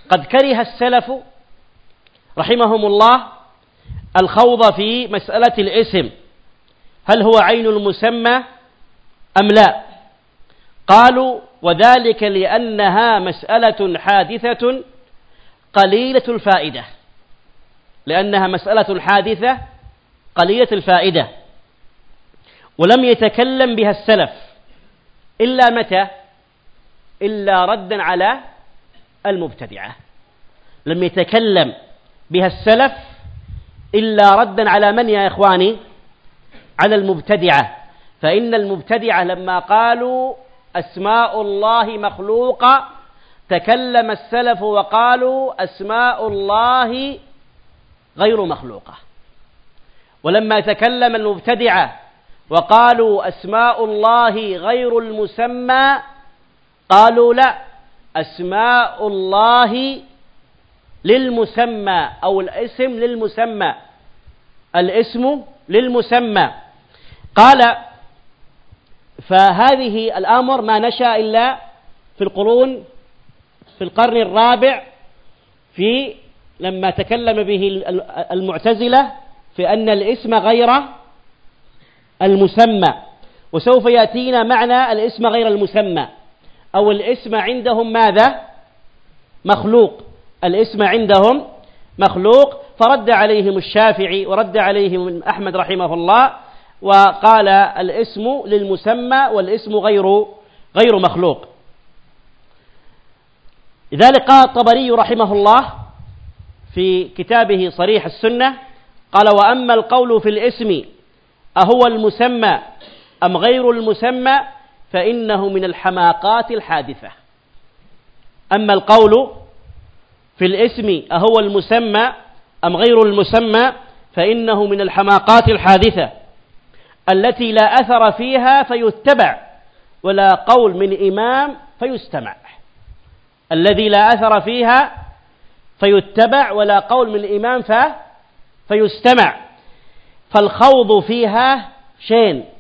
قد كره السلف رحمهم الله الخوض في مسألة الاسم. هل هو عين المسمى أم لا؟ قالوا وذلك لأنها مسألة حادثة قليلة الفائدة. لأنها مسألة حادثة قليلة الفائدة. ولم يتكلم بها السلف إلا متى؟ إلا ردا على المبتدعة. لم يتكلم بها السلف إلا ردا على من يا إخواني؟ على المبتدعة. فإن المبتدعة لما قالوا أسماء الله مخلوقة تكلم السلف وقالوا أسماء الله غير مخلوقة. ولما تكلم المبتدعة وقالوا أسماء الله غير المسمى قالوا لا أسماء الله للمسمى أو الاسم للمسمى. الاسم للمسمى. قال فهذه الأمر ما نشأ إلا في القرون في القرن الرابع في لما تكلم به المعتزلة في أن الاسم غير المسمى وسوف يأتينا معنى الاسم غير المسمى. أو الاسم عندهم ماذا؟ مخلوق. الاسم عندهم مخلوق. فرد عليهم الشافعي ورد عليهم أحمد رحمه الله وقال الاسم للمسمى والاسم غير غير مخلوق. لذلك قال الطبري رحمه الله في كتابه صريح السنة قال وأما القول في الاسم أهو المسمى أم غير المسمى فإنه من الحماقات الحادثة. أما القول في الاسم أهو المسمى أم غير المسمى فإنه من الحماقات الحادثة التي لا أثر فيها فيتبع ولا قول من إمام فيستمع. الذي لا أثر فيها فيتبع ولا قول من الإمام ف فيستمع. فالخوض فيها شين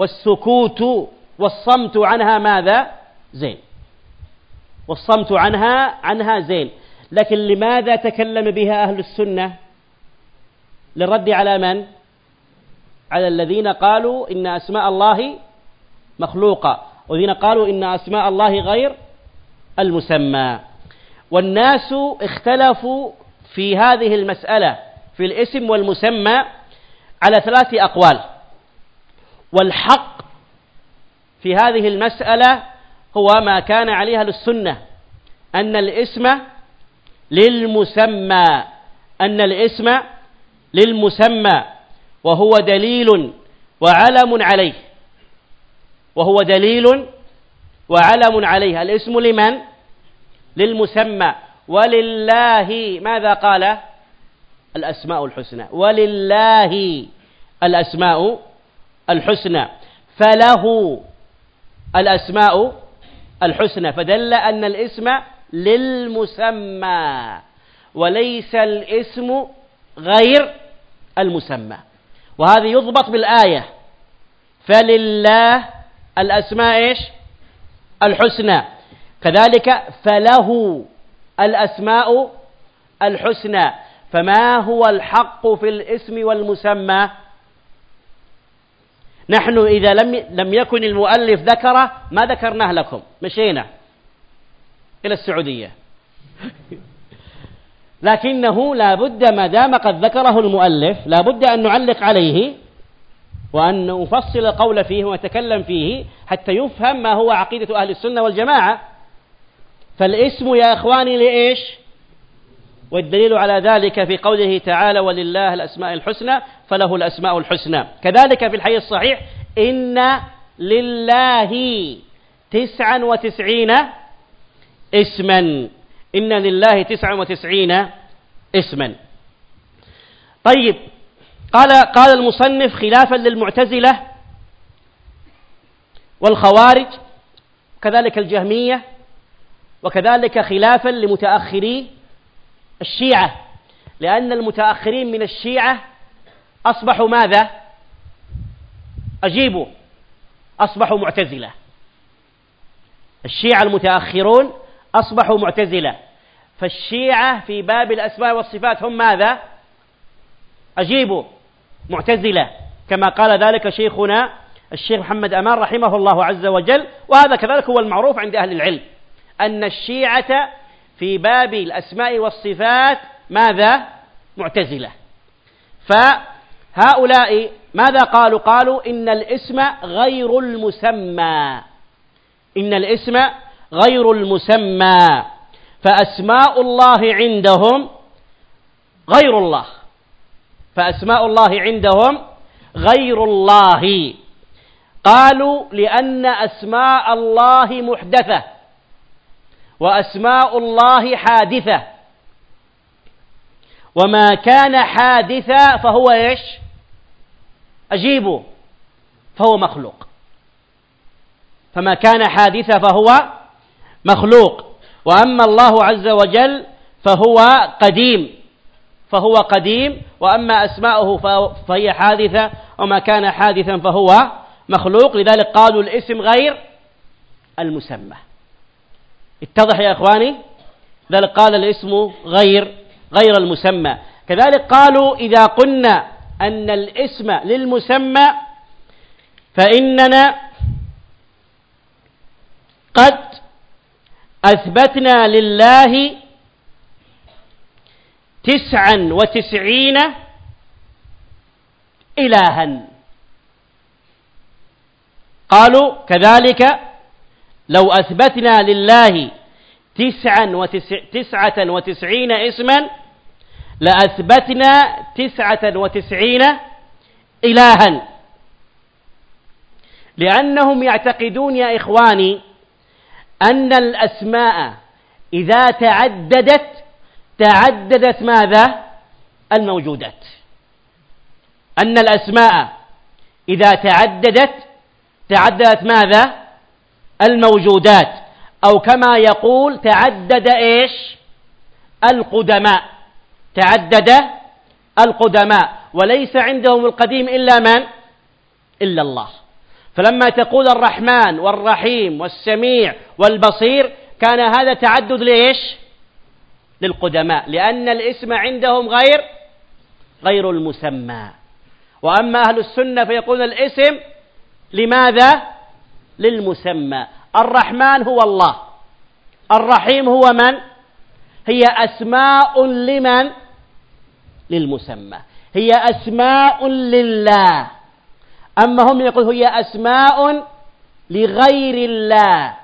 والسكوت والصمت عنها ماذا؟ زين. والصمت عنها عنها زين. لكن لماذا تكلم بها أهل السنة؟ للرد على من؟ على الذين قالوا إن أسماء الله مخلوقة والذين قالوا إن أسماء الله غير المسمى. والناس اختلفوا في هذه المسألة في الاسم والمسمى على ثلاث أقوال. والحق في هذه المسألة هو ما كان عليها للسنة أن الاسم للمسمى أن الاسم للمسمى وهو دليل وعلم عليه وهو دليل وعلم عليه. الاسم لمن؟ للمسمى. ولله ماذا قال؟ الأسماء الحسنى. ولله الأسماء الحسنى فله الأسماء الحسنى فدل أن الاسم للمسمى وليس الاسم غير المسمى. وهذا يضبط بالآية فلله الأسماء إيش؟ الحسنى. كذلك فله الأسماء الحسنى فما هو الحق في الاسم والمسمى؟ نحن إذا لم لم يكن المؤلف ذكره ما ذكرناه لكم. مشينا إلى السعودية. لكنه لا بد ما دام قد ذكره المؤلف لا بد أن نعلق عليه وأن نفصل القول فيه ونتكلم فيه حتى يفهم ما هو عقيدة أهل السنة والجماعة. فالاسم يا إخواني لإيش؟ والدليل على ذلك في قوله تعالى ولله الأسماء الحسنى فله الأسماء الحسنى. كذلك في الحي الصحيح إن لله تسعا وتسعين اسما. إن لله تسعا وتسعين اسما. طيب قال قال المصنف خلافا للمعتزلة والخوارج كذلك الجهمية وكذلك خلافا لمتأخري الشيعة. لأن المتأخرين من الشيعة أصبحوا ماذا؟ أجيبوا. أصبحوا معتزلة. الشيعة المتأخرون أصبحوا معتزلة. فالشيعة في باب الأسماء والصفات هم ماذا؟ أجيبوا. معتزلة. كما قال ذلك شيخنا الشيخ محمد أمان رحمه الله عز وجل وهذا كذلك هو المعروف عند أهل العلم. أن الشيعة في باب الأسماء والصفات ماذا؟ معتزلة. فهؤلاء ماذا قالوا؟ قالوا إن الاسم غير المسمى. إن الاسم غير المسمى. فأسماء الله عندهم غير الله. فأسماء الله عندهم غير الله. قالوا لأن أسماء الله محدثة وأسماء الله حادثة. وما كان حادثا فهو إيش؟ أجيبوا فهو مخلوق. فما كان حادثا فهو مخلوق. وأما الله عز وجل فهو قديم. فهو قديم. وأما أسماؤه فهي حادثة. وما كان حادثا فهو مخلوق. لذلك قالوا الاسم غير المسمى. اتضح يا إخواني؟ ذلك قال الاسم غير غير المسمى. كذلك قالوا إذا قلنا أن الاسم للمسمى فإننا قد أثبتنا لله تسعا وتسعين إلها. قالوا كذلك لو أثبتنا لله تسعا وتسع تسعة وتسعين اسما لأثبتنا تسعة وتسعين إلها. لأنهم يعتقدون يا إخواني أن الأسماء إذا تعددت تعددت ماذا؟ الموجودات. أن الأسماء إذا تعددت تعددت ماذا؟ الموجودات. أو كما يقول تعدد إيش؟ القدماء. تعدد القدماء وليس عندهم القديم إلا من؟ إلا الله. فلما تقول الرحمن والرحيم والسميع والبصير كان هذا تعدد ليش للقدماء لأن الاسم عندهم غير غير المسمى. وأما أهل السنة فيقول الاسم لماذا؟ للمسمى. الرحمن هو الله. الرحيم هو من؟ هي أسماء لمن؟ للمسمى. هي أسماء لله. أما هم يقول هي أسماء لغير الله.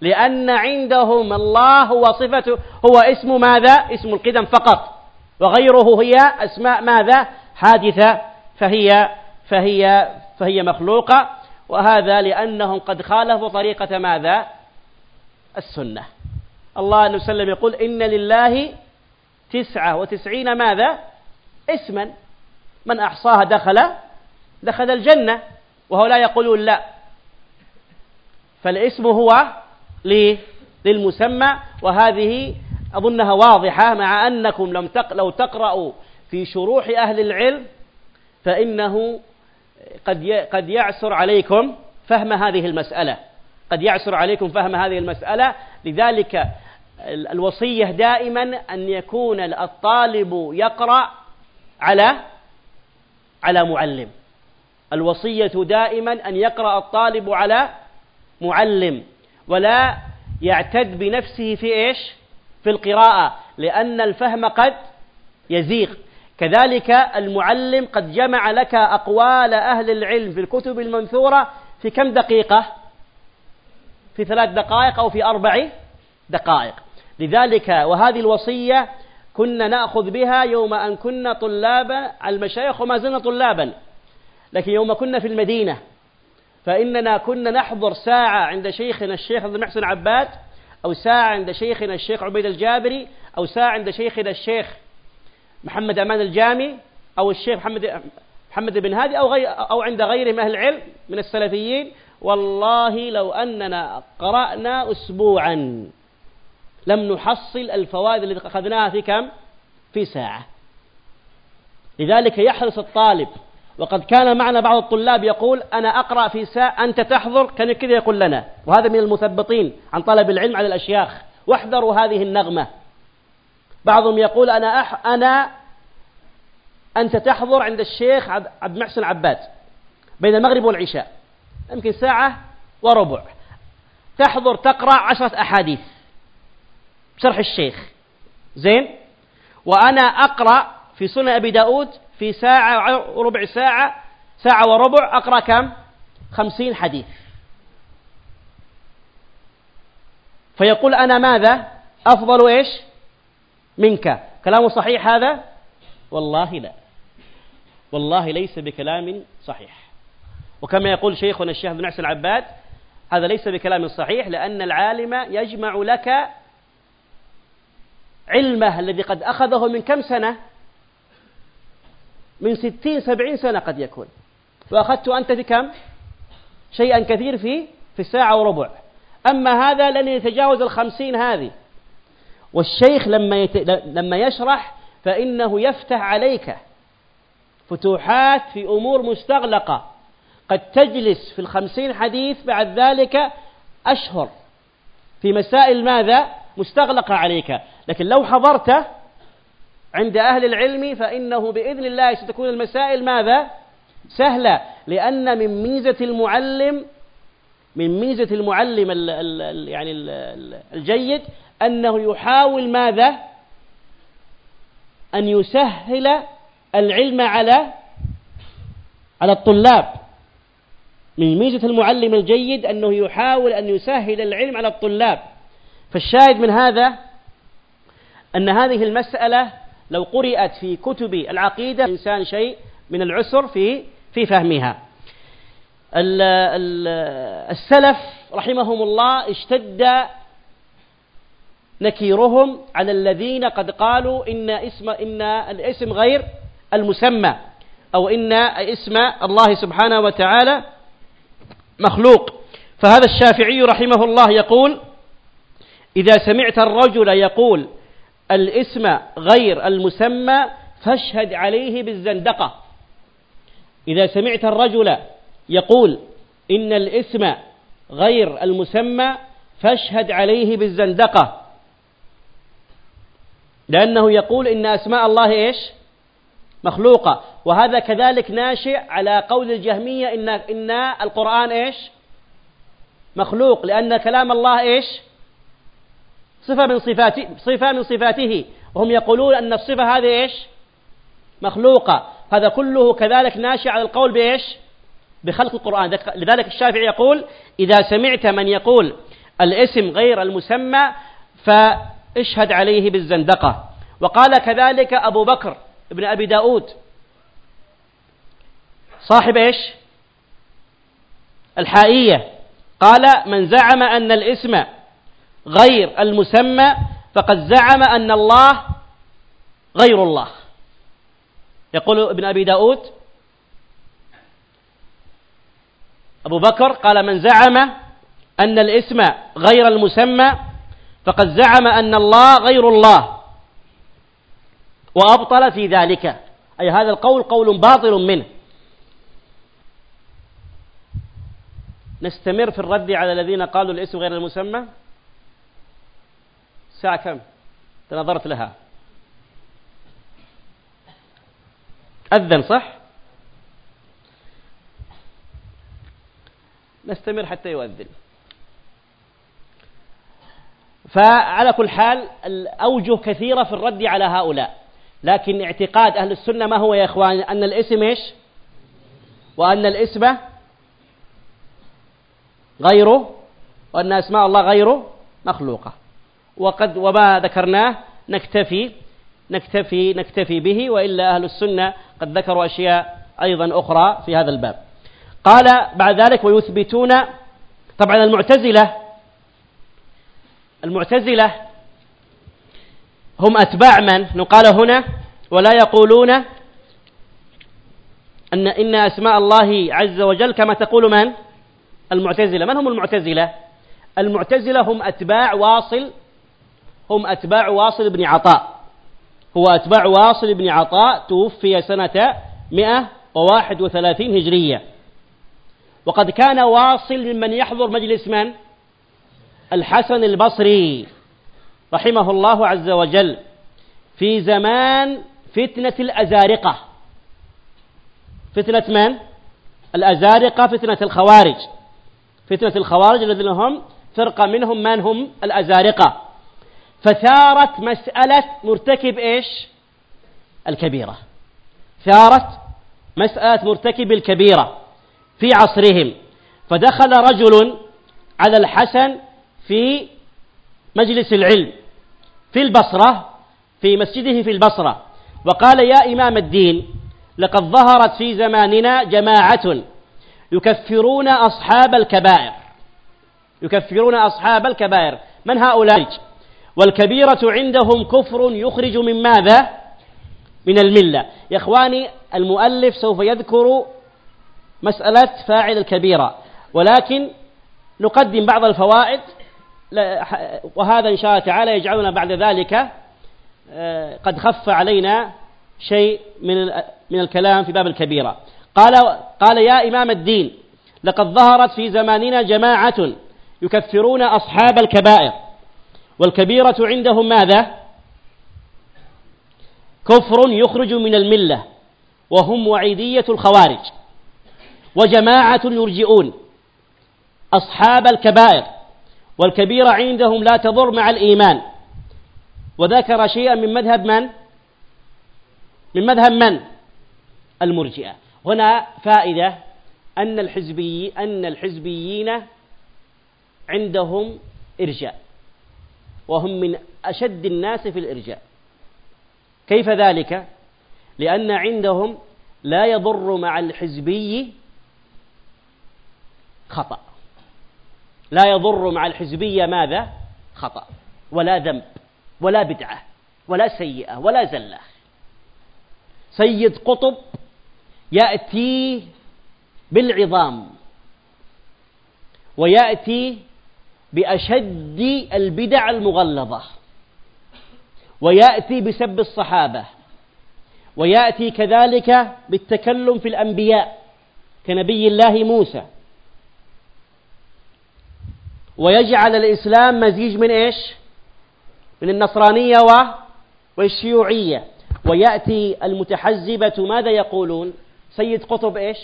لأن عندهم الله هو صفته هو اسم ماذا؟ اسم القدم فقط. وغيره هي أسماء ماذا؟ حادثة. فهي فهي فهي مخلوقة. وهذا لأنهم قد خالفوا طريقة ماذا؟ السنة. الله عليه وسلم يقول إن لله تسعة وتسعين ماذا؟ اسما. من أحصاها دخل دخل الجنة وهؤلاء يقولون لا. فالاسم هو للمسمى وهذه أظنها واضحة مع أنكم لم تق لو تقرأوا في شروح أهل العلم فإنه قد قد يعسر عليكم فهم هذه المسألة. قد يعسر عليكم فهم هذه المسألة. لذلك الوصية دائما أن يكون الطالب يقرأ على على معلم. الوصية دائما أن يقرأ الطالب على معلم ولا يعتد بنفسه في إيش؟ في القراءة لأن الفهم قد يزيغ. كذلك المعلم قد جمع لك أقوال أهل العلم في الكتب المنثورة في كم دقيقة؟ في ثلاث دقائق أو في أربع دقائق. لذلك وهذه الوصية كنا نأخذ بها يوم أن كنا طلابا المشايخ وما زلنا طلابا. لكن يوم كنا في المدينة فإننا كنا نحضر ساعة عند شيخنا الشيخ عبد المحسن عباد أو ساعة عند شيخنا الشيخ عبيد الجابري أو ساعة عند شيخنا الشيخ محمد أمان الجامي أو الشيخ محمد محمد بن هادي أو غير أو عند غيره من أهل العلم من السلفيين. والله لو أننا قرأنا أسبوعا. لم نحصل الفوائد التي أخذناها في كم؟ في ساعة. لذلك يحرص الطالب وقد كان معنا بعض الطلاب يقول أنا أقرأ في ساعة أنت تحضر كان كذا يقول لنا. وهذا من المثبطين عن طلب العلم على الأشياخ. واحذروا هذه النغمة. بعضهم يقول أنا أح أنا أنت تحضر عند الشيخ عبد المحسن عباد بين المغرب والعشاء. يمكن ساعة وربع. تحضر تقرأ عشرة أحاديث. شرح الشيخ. زين؟ وأنا أقرأ في سنة أبي داود في ساعة وربع ساعة ساعة وربع أقرأ كم؟ خمسين حديث. فيقول أنا ماذا؟ أفضل إيش؟ منك. كلامه صحيح هذا؟ والله لا. والله ليس بكلام صحيح. وكما يقول شيخنا الشيخ بن عسل العباد هذا ليس بكلام صحيح لأن العالم يجمع لك علمه الذي قد أخذه من كم سنة؟ من ستين سبعين سنة قد يكون. وأخذت أنت بكم شيئا كثير في في الساعة وربع. أما هذا لن يتجاوز الخمسين هذه. والشيخ لما يت... لما يشرح فإنه يفتح عليك فتوحات في أمور مستغلقة. قد تجلس في الخمسين حديث بعد ذلك أشهر. في مسائل ماذا؟ مستغلقة عليك. لكن لو حضرت عند أهل العلم فإنه بإذن الله ستكون المسائل ماذا؟ سهلة. لأن من ميزة المعلم من ميزة المعلم ال ال يعني ال الجيد أنه يحاول ماذا؟ أن يسهل العلم على على الطلاب. من ميزة المعلم الجيد أنه يحاول أن يسهل العلم على الطلاب. فالشاهد من هذا أن هذه المسألة لو قرأت في كتب العقيدة الإنسان شيء من العسر في في فهمها. السلف رحمهم الله اشتد نكيرهم على الذين قد قالوا إن اسم إن الاسم غير المسمى أو إن اسم الله سبحانه وتعالى مخلوق. فهذا الشافعي رحمه الله يقول إذا سمعت الرجل يقول الاسم غير المسمى فاشهد عليه بالزندقة. إذا سمعت الرجل يقول إن الاسم غير المسمى فاشهد عليه بالزندقة. لأنه يقول إن أسماء الله إيش؟ مخلوقة. وهذا كذلك ناشئ على قول الجهمية إن إن القرآن إيش؟ مخلوق. لأن كلام الله إيش؟ صفة من صفاته صفة من صفاته. وهم يقولون أن الصفة هذه إيش؟ مخلوقة. هذا كله كذلك ناشئ على القول بإيش؟ بخلق القرآن. لذلك الشافعي يقول إذا سمعت من يقول الاسم غير المسمى فاشهد عليه بالزندقة. وقال كذلك أبو بكر ابن أبي داود. صاحب إيش؟ الحائية. قال من زعم أن الاسم غير المسمى فقد زعم أن الله غير الله. يقول ابن أبي داود أبو بكر قال من زعم أن الاسم غير المسمى فقد زعم أن الله غير الله. وأبطل في ذلك. أي هذا القول قول باطل منه. نستمر في الرد على الذين قالوا الاسم غير المسمى؟ الساعة كم؟ تنظرت لها. أذن صح؟ نستمر حتى يؤذن. فعلى كل حال الأوجه كثيرة في الرد على هؤلاء. لكن اعتقاد أهل السنة ما هو يا إخوان؟ أن الاسم إيش؟ وأن الاسم غيره وأن أسماء الله غيره مخلوقة. وقد وما ذكرناه نكتفي نكتفي نكتفي به وإلا أهل السنة قد ذكروا أشياء أيضا أخرى في هذا الباب. قال بعد ذلك ويثبتون طبعا المعتزلة المعتزلة هم أتباع من؟ نقال هنا ولا يقولون أن إن أسماء الله عز وجل كما تقول من؟ المعتزلة. من هم المعتزلة؟ المعتزلة هم أتباع واصل هم أتباع واصل بن عطاء. هو أتباع واصل بن عطاء توفي سنة 131 هجرية. وقد كان واصل ممن يحضر مجلس من؟ الحسن البصري رحمه الله عز وجل في زمان فتنة الأزارقة. فتنة من؟ الأزارقة فتنة الخوارج. فتنة الخوارج الذين هم فرقة منهم من هم الأزارقة. فثارت مسألة مرتكب إيش؟ الكبيرة. ثارت مسألة مرتكب الكبيرة في عصرهم. فدخل رجل على الحسن في مجلس العلم في البصرة في مسجده في البصرة وقال يا إمام الدين لقد ظهرت في زماننا جماعة يكفرون أصحاب الكبائر. يكفرون أصحاب الكبائر. من هؤلاء؟ والكبيرة عندهم كفر يخرج من ماذا؟ من الملة. يا إخواني المؤلف سوف يذكر مسألة فاعل الكبيرة. ولكن نقدم بعض الفوائد. وهذا إن شاء الله تعالى يجعلنا بعد ذلك آه، قد خف علينا شيء من من الكلام في باب الكبيرة. قال قال يا إمام الدين لقد ظهرت في زماننا جماعة يكفرون أصحاب الكبائر. والكبيرة عندهم ماذا؟ كفر يخرج من الملة وهم وعيدية الخوارج وجماعة يرجئون أصحاب الكبائر والكبيرة عندهم لا تضر مع الإيمان وذكر شيئا من مذهب من؟ من مذهب من؟ المرجئة هنا فائدة أن الحزبي أن الحزبيين عندهم إرجاء وهم من أشد الناس في الإرجاء كيف ذلك؟ لأن عندهم لا يضر مع الحزبي خطأ لا يضر مع الحزبية ماذا؟ خطأ ولا ذنب ولا بدعة ولا سيئة ولا زلة سيد قطب يأتي بالعظام ويأتي بأشد البدع المغلظة. ويأتي بسب الصحابة. ويأتي كذلك بالتكلم في الأنبياء كنبي الله موسى. ويجعل الإسلام مزيج من إيش؟ من النصرانية والشيوعية. ويأتي المتحزبة ماذا يقولون؟ سيد قطب إيش؟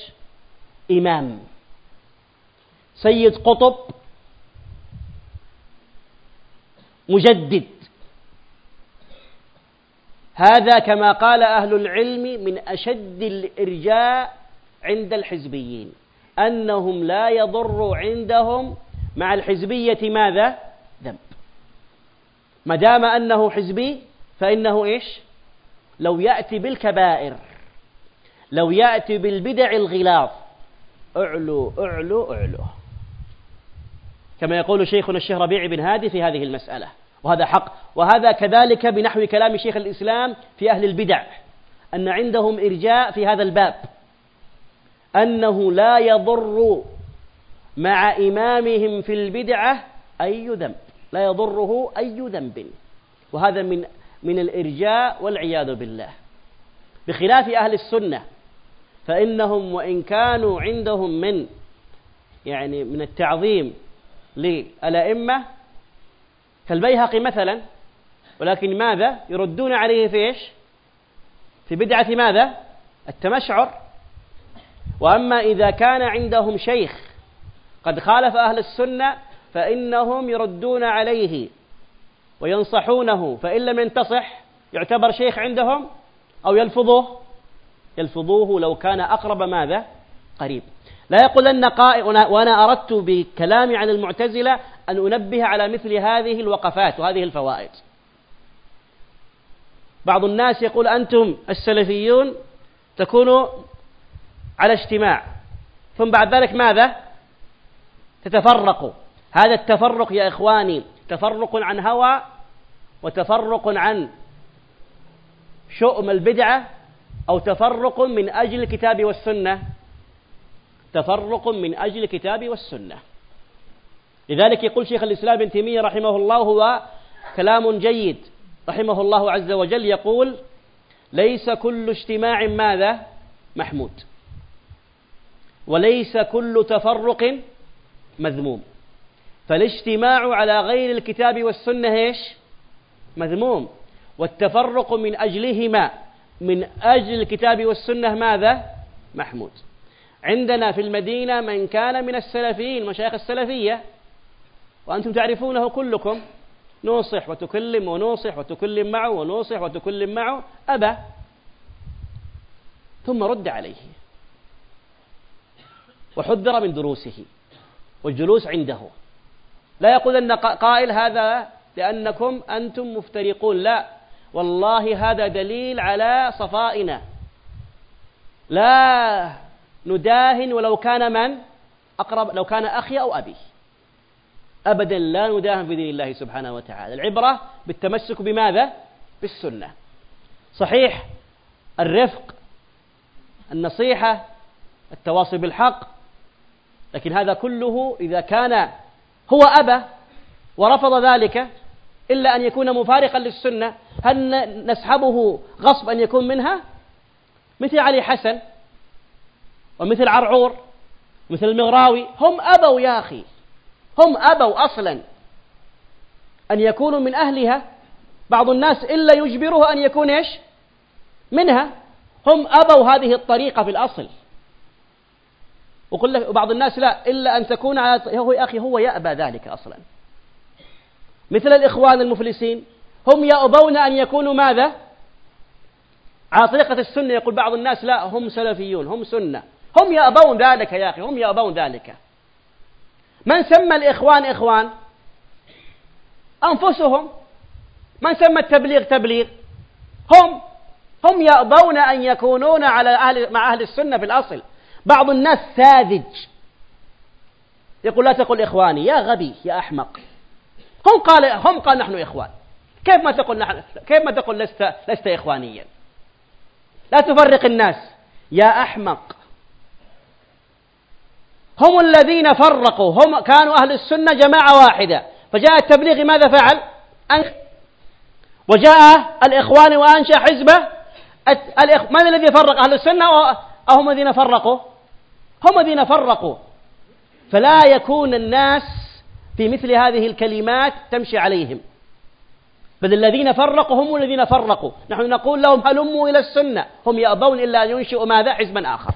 إمام. سيد قطب مجدد هذا كما قال أهل العلم من أشد الإرجاء عند الحزبيين أنهم لا يضر عندهم مع الحزبية ماذا؟ ذنب ما دام أنه حزبي فإنه إيش؟ لو يأتي بالكبائر لو يأتي بالبدع الغلاظ اعلو اعلو اعلو كما يقول شيخنا الشيخ ربيع بن هادي في هذه المسألة. وهذا حق. وهذا كذلك بنحو كلام شيخ الإسلام في أهل البدع أن عندهم إرجاء في هذا الباب. أنه لا يضر مع إمامهم في البدعة أي ذنب. لا يضره أي ذنب. وهذا من من الإرجاء والعياذ بالله. بخلاف أهل السنة فإنهم وإن كانوا عندهم من يعني من التعظيم للأئمة كالبيهقي مثلا ولكن ماذا؟ يردون عليه في إيش؟ في بدعة ماذا؟ التمشعر. وأما إذا كان عندهم شيخ قد خالف أهل السنة فإنهم يردون عليه وينصحونه. فإن لم ينتصح يعتبر شيخ عندهم أو يلفظوه؟ يلفظوه لو كان أقرب ماذا؟ قريب. لا يقولن قائل وأنا أردت بكلامي عن المعتزلة أن أنبه على مثل هذه الوقفات وهذه الفوائد. بعض الناس يقول أنتم السلفيون تكونوا على اجتماع ثم بعد ذلك ماذا؟ تتفرقوا. هذا التفرق يا إخواني تفرق عن هوى وتفرق عن شؤم البدعة أو تفرق من أجل الكتاب والسنة. تفرق من أجل الكتاب والسنة. لذلك يقول شيخ الإسلام ابن تيمية رحمه الله هو كلام جيد. رحمه الله عز وجل يقول ليس كل اجتماع ماذا؟ محمود. وليس كل تفرق مذموم. فالاجتماع على غير الكتاب والسنة إيش؟ مذموم. والتفرق من أجلهما من أجل الكتاب والسنة ماذا؟ محمود. عندنا في المدينة من كان من السلفيين مشايخ السلفية وأنتم تعرفونه كلكم. نوصح وتكلم ونوصح وتكلم معه ونوصح وتكلم معه. أبى. ثم رد عليه. وحذر من دروسه. والجلوس عنده. لا يقول أن قائل هذا لأنكم أنتم مفترقون. لا. والله هذا دليل على صفائنا. لا. نداهن ولو كان من؟ أقرب لو كان أخي أو أبي. أبدا لا نداهن في دين الله سبحانه وتعالى. العبرة بالتمسك بماذا؟ بالسنة. صحيح الرفق النصيحة التواصي بالحق لكن هذا كله إذا كان هو أبى ورفض ذلك إلا أن يكون مفارقا للسنة هل نسحبه غصب أن يكون منها؟ مثل علي حسن ومثل عرعور مثل المغراوي هم أبوا يا أخي. هم أبوا أصلا. أن يكونوا من أهلها بعض الناس إلا يجبره أن يكون إيش؟ منها. هم أبوا هذه الطريقة في الأصل. وقل بعض الناس لا إلا أن تكون على هو يا أخي هو يأبى ذلك أصلا. مثل الإخوان المفلسين هم يأبون أن يكونوا ماذا؟ على طريقة السنة. يقول بعض الناس لا هم سلفيون هم سنة. هم يأبون ذلك يا أخي هم يأبون ذلك. من سمى الإخوان إخوان؟ أنفسهم. من سمى التبليغ تبليغ؟ هم. هم يأبون أن يكونون على أهل مع أهل السنة في الأصل. بعض الناس ساذج. يقول لا تقل إخواني يا غبي يا أحمق. هم قال هم قال نحن إخوان. كيف ما تقول نحن كيف ما تقول لست لست إخوانيا؟ لا تفرق الناس. يا أحمق. هم الذين فرقوا. هم كانوا أهل السنة جماعة واحدة. فجاء التبليغ ماذا فعل؟ أن وجاء الإخوان وأنشأ حزبة. من الذي فرق؟ أهل السنة أو هم الذين فرقوا؟ هم الذين فرقوا. فلا يكون الناس في مثل هذه الكلمات تمشي عليهم. بل الذين فرقوا هم الذين فرقوا. نحن نقول لهم هلموا إلى السنة؟ هم يأبون إلا أن ينشئوا ماذا؟ حزبا آخر.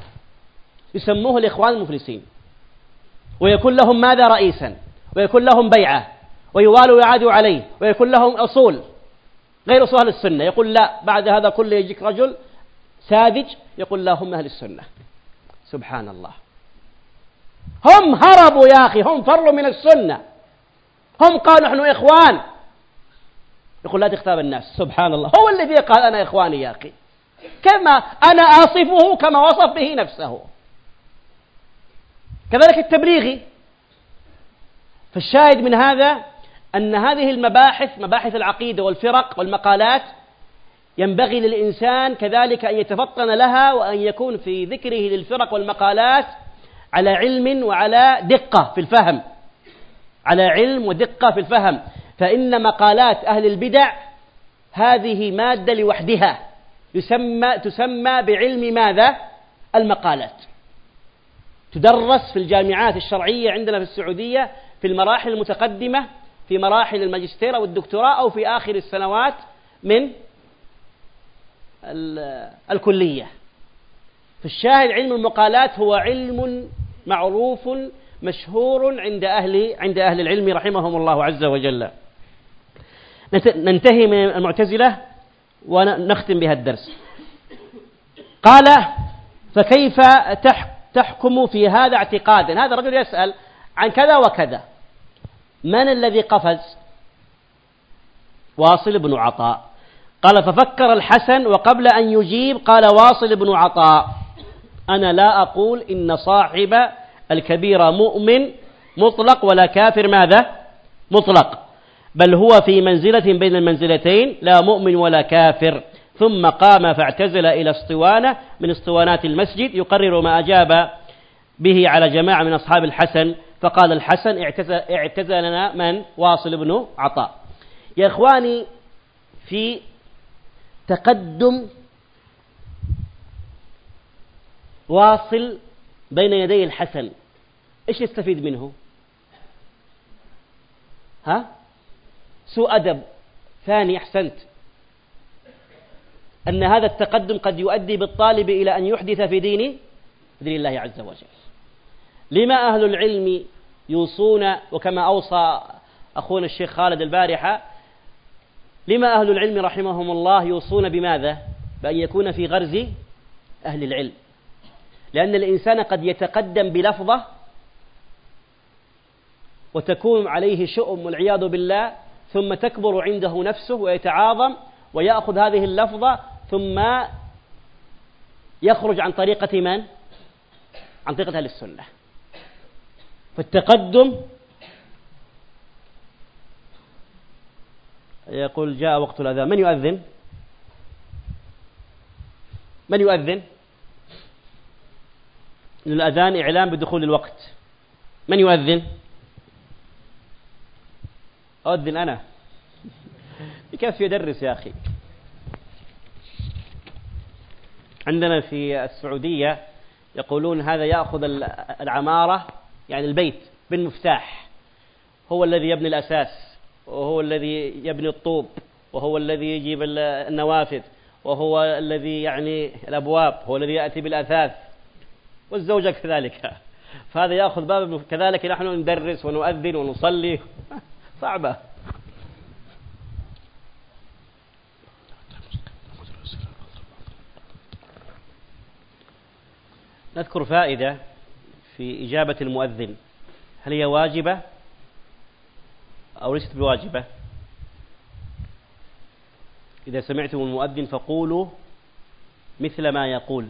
يسموه الإخوان المفلسين. ويكون لهم ماذا رئيسا؟ ويكون لهم بيعة. ويوالوا ويعادوا عليه. ويكون لهم أصول. غير أصول السنة. يقول لا بعد هذا كله يجيك رجل ساذج يقول لا هم أهل السنة. سبحان الله. هم هربوا يا أخي. هم فروا من السنة. هم قالوا نحن إخوان. يقول لا تختار الناس. سبحان الله. هو الذي قال أنا إخواني يا أخي. كما أنا أصفه كما وصف به نفسه. كذلك التبليغي. فالشاهد من هذا أن هذه المباحث مباحث العقيدة والفرق والمقالات ينبغي للإنسان كذلك أن يتفطن لها وأن يكون في ذكره للفرق والمقالات على علم وعلى دقة في الفهم. على علم ودقة في الفهم. فإن مقالات أهل البدع هذه مادة لوحدها يسمى تسمى بعلم ماذا؟ المقالات. تدرس في الجامعات الشرعية عندنا في السعودية في المراحل المتقدمة في مراحل الماجستير أو الدكتوراه أو في آخر السنوات من الكلية. فالشاهد علم المقالات هو علم معروف مشهور عند أهل عند أهل العلم رحمهم الله عز وجل. ننتهي من المعتزلة ونختم بها الدرس. قال فكيف تحكم في هذا اعتقادا. هذا الرجل يسأل عن كذا وكذا. من الذي قفز؟ واصل بن عطاء. قال ففكر الحسن وقبل أن يجيب قال واصل بن عطاء. أنا لا أقول إن صاحب الكبير مؤمن مطلق ولا كافر. ماذا؟ مطلق. بل هو في منزلة بين المنزلتين لا مؤمن ولا كافر. ثم قام فاعتزل إلى اسطوانة من اسطوانات المسجد يقرر ما أجاب به على جماعة من أصحاب الحسن فقال الحسن اعتزل اعتزلنا من؟ واصل بن عطاء. يا إخواني في تقدم واصل بين يدي الحسن إيش يستفيد منه؟ ها؟ سوء أدب. ثاني أحسنت. أن هذا التقدم قد يؤدي بالطالب إلى أن يحدث في دين دين الله عز وجل. لما أهل العلم يوصون وكما أوصى أخونا الشيخ خالد البارحة لما أهل العلم رحمهم الله يوصون بماذا؟ بأن يكون في غرز أهل العلم. لأن الإنسان قد يتقدم بلفظة وتكون عليه شؤم والعياذ بالله ثم تكبر عنده نفسه ويتعاظم ويأخذ هذه اللفظة ثم يخرج عن طريقة من؟ عن طريقة أهل السنة فالتقدم يقول جاء وقت الأذان من يؤذن؟ من يؤذن؟ الأذان إعلام بدخول الوقت من يؤذن؟ أؤذن أنا يكفي يدرس يا أخي عندنا في السعودية يقولون هذا يأخذ العمارة يعني البيت بالمفتاح. هو الذي يبني الأساس وهو الذي يبني الطوب وهو الذي يجيب النوافذ وهو الذي يعني الأبواب هو الذي يأتي بالأثاث. والزوجة كذلك. فهذا يأخذ باب كذلك نحن ندرس ونؤذن ونصلي. صعبة. نذكر فائدة في إجابة المؤذن. هل هي واجبة أو ليست بواجبة؟ إذا سمعتم المؤذن فقولوا مثل ما يقول.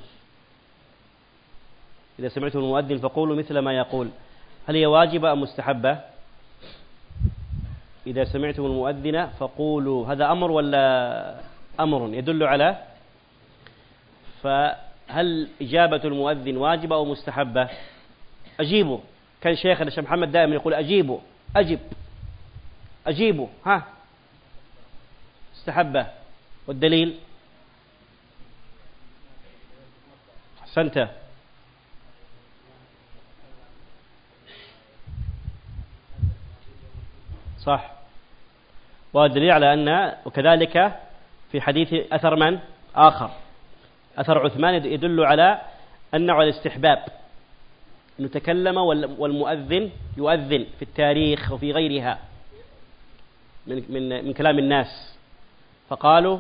إذا سمعتم المؤذن فقولوا مثل ما يقول. هل هي واجبة أم مستحبة؟ إذا سمعتم المؤذن فقولوا هذا أمر ولا أمر؟ يدل على فهل إجابة المؤذن واجبة أو مستحبة؟ أجيبوا كان شيخنا الشيخ محمد دائما يقول أجيبوا أجب. أجيبوا ها. استحبه والدليل؟ أحسنت. صح. والدليل على أن وكذلك في حديث أثر من؟ آخر. أثر عثمان يدل على أنه على الاستحباب. أنه تكلم والمؤذن يؤذن في التاريخ وفي غيرها من, من, من كلام الناس. فقالوا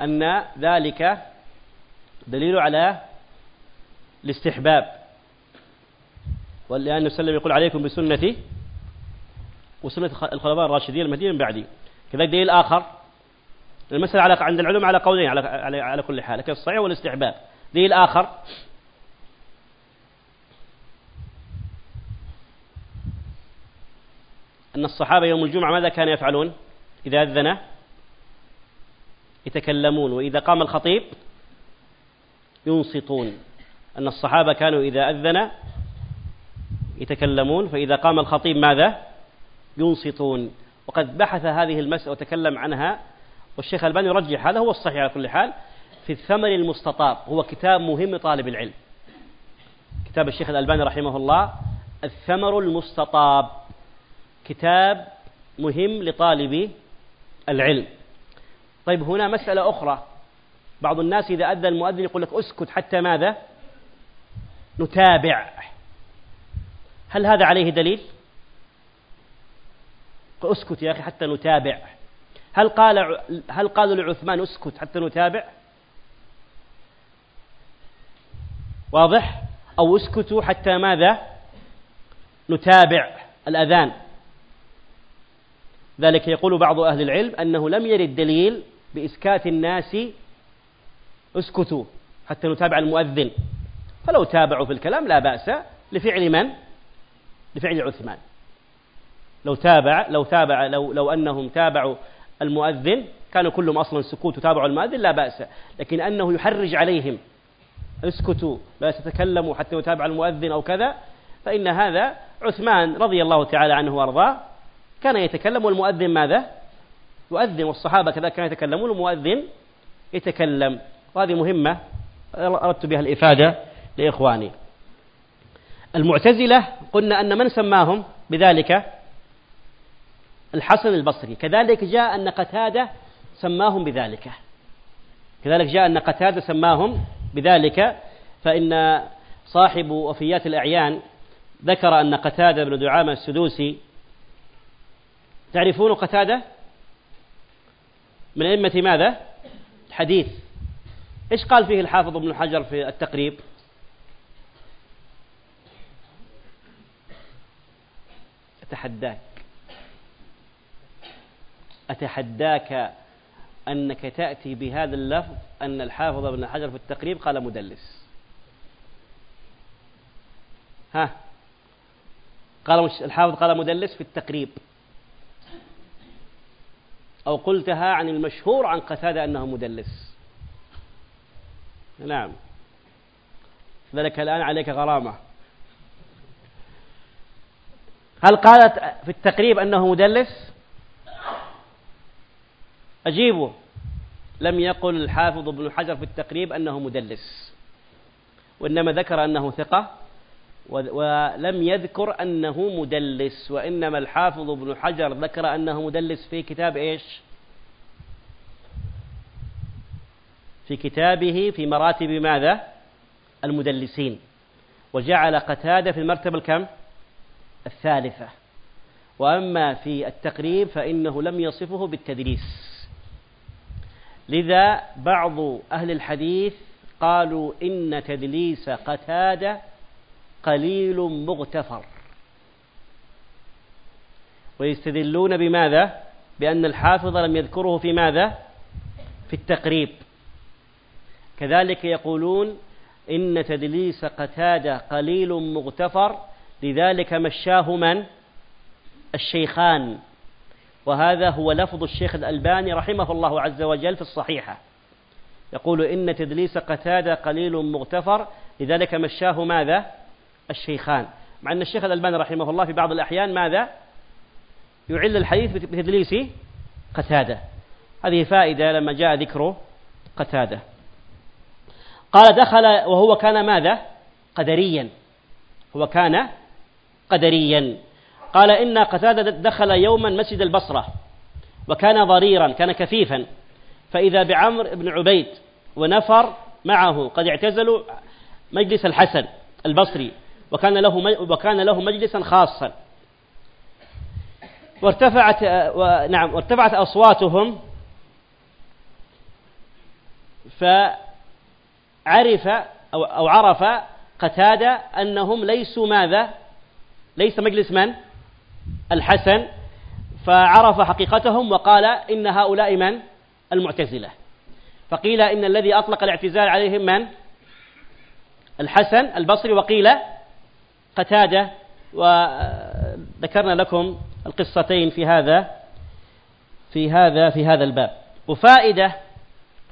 أن ذلك دليل على الاستحباب. ولأن وسلم يقول عليكم بسنتي وسنة الخلفاء الراشدين المهديين من بعدي. كذلك دليل آخر المسألة على عند العلماء على قولين على على, على كل حال لكن الصحيح والاستحباب دليل آخر. أن الصحابة يوم الجمعة ماذا كانوا يفعلون؟ إذا أذن يتكلمون وإذا قام الخطيب ينصتون. أن الصحابة كانوا إذا أذن يتكلمون فإذا قام الخطيب ماذا؟ ينصتون. وقد بحث هذه المسألة وتكلم عنها والشيخ الباني يرجح هذا هو الصحيح على كل حال في الثمن المستطاب هو كتاب مهم لطالب العلم. كتاب الشيخ الألباني رحمه الله الثمر المستطاب كتاب مهم لطالب العلم. طيب هنا مسألة أخرى. بعض الناس إذا أدى المؤذن يقول لك أسكت حتى ماذا؟ نتابع. هل هذا عليه دليل؟ أسكت يا أخي حتى نتابع. هل قال هل قالوا لعثمان اسكت حتى نتابع؟ واضح؟ أو اسكتوا حتى ماذا؟ نتابع الأذان. ذلك يقول بعض أهل العلم أنه لم يرد دليل بإسكات الناس اسكتوا حتى نتابع المؤذن. فلو تابعوا في الكلام لا بأس. لفعل من؟ لفعل عثمان. لو تابع لو تابع لو لو أنهم تابعوا المؤذن كانوا كلهم أصلا سكوت وتابعوا المؤذن لا بأس. لكن أنه يحرج عليهم اسكتوا لا تتكلموا حتى يتابع المؤذن أو كذا. فإن هذا عثمان رضي الله تعالى عنه وأرضاه كان يتكلم والمؤذن ماذا؟ يؤذن والصحابة كذا كانوا يتكلمون والمؤذن يتكلم. وهذه مهمة أردت بها الإفادة لإخواني. المعتزلة قلنا أن من سماهم بذلك؟ الحسن البصري. كذلك جاء أن قتادة سماهم بذلك. كذلك جاء أن قتادة سماهم بذلك. فإن صاحب وفيات الأعيان ذكر أن قتادة بن دعامة السدوسي. تعرفون قتادة؟ من أئمة ماذا؟ الحديث. إيش قال فيه الحافظ ابن حجر في التقريب؟ أتحداك. أتحداك أنك تأتي بهذا اللفظ أن الحافظ ابن حجر في التقريب قال مدلس. ها؟ قال الحافظ قال مدلس في التقريب. أو قلتها عن المشهور عن قتادة أنه مدلس. نعم. ذلك الآن عليك غرامة. هل قالت في التقريب أنه مدلس؟ أجيبوا لم يقل الحافظ ابن حجر في التقريب أنه مدلس وإنما ذكر أنه ثقة ولم يذكر أنه مدلس وإنما الحافظ ابن حجر ذكر أنه مدلس في كتاب إيش؟ في كتابه في مراتب ماذا؟ المدلسين. وجعل قتادة في المرتبة الكم؟ الثالثة. وأما في التقريب فإنه لم يصفه بالتدليس. لذا بعض أهل الحديث قالوا إن تدليس قتادة قليل مغتفر. ويستدلون بماذا؟ بأن الحافظ لم يذكره في ماذا؟ في التقريب. كذلك يقولون إن تدليس قتادة قليل مغتفر لذلك مشاه من؟ الشيخان. وهذا هو لفظ الشيخ الألباني رحمه الله عز وجل في الصحيحة. يقول إن تدليس قتادة قليل مغتفر لذلك مشاه ماذا؟ الشيخان. مع أن الشيخ الألباني رحمه الله في بعض الأحيان ماذا؟ يعل الحديث بتدليس قتادة. هذه فائدة لما جاء ذكر قتادة. قال دخل وهو كان ماذا؟ قدريا. هو كان قدريا. قال إن قتادة دخل يوما مسجد البصرة وكان ضريرا كان كثيفا فإذا بعمر بن عبيد ونفر معه قد اعتزلوا مجلس الحسن البصري وكان له وكان له مجلسا خاصا وارتفعت نعم وارتفعت أصواتهم فعرف أو عرف قتادة أنهم ليسوا ماذا؟ ليس مجلس من؟ الحسن فعرف حقيقتهم وقال إن هؤلاء من؟ المعتزلة فقيل إن الذي أطلق الاعتزال عليهم من؟ الحسن البصري وقيل قتادة وذكرنا لكم القصتين في هذا في هذا في هذا الباب وفائدة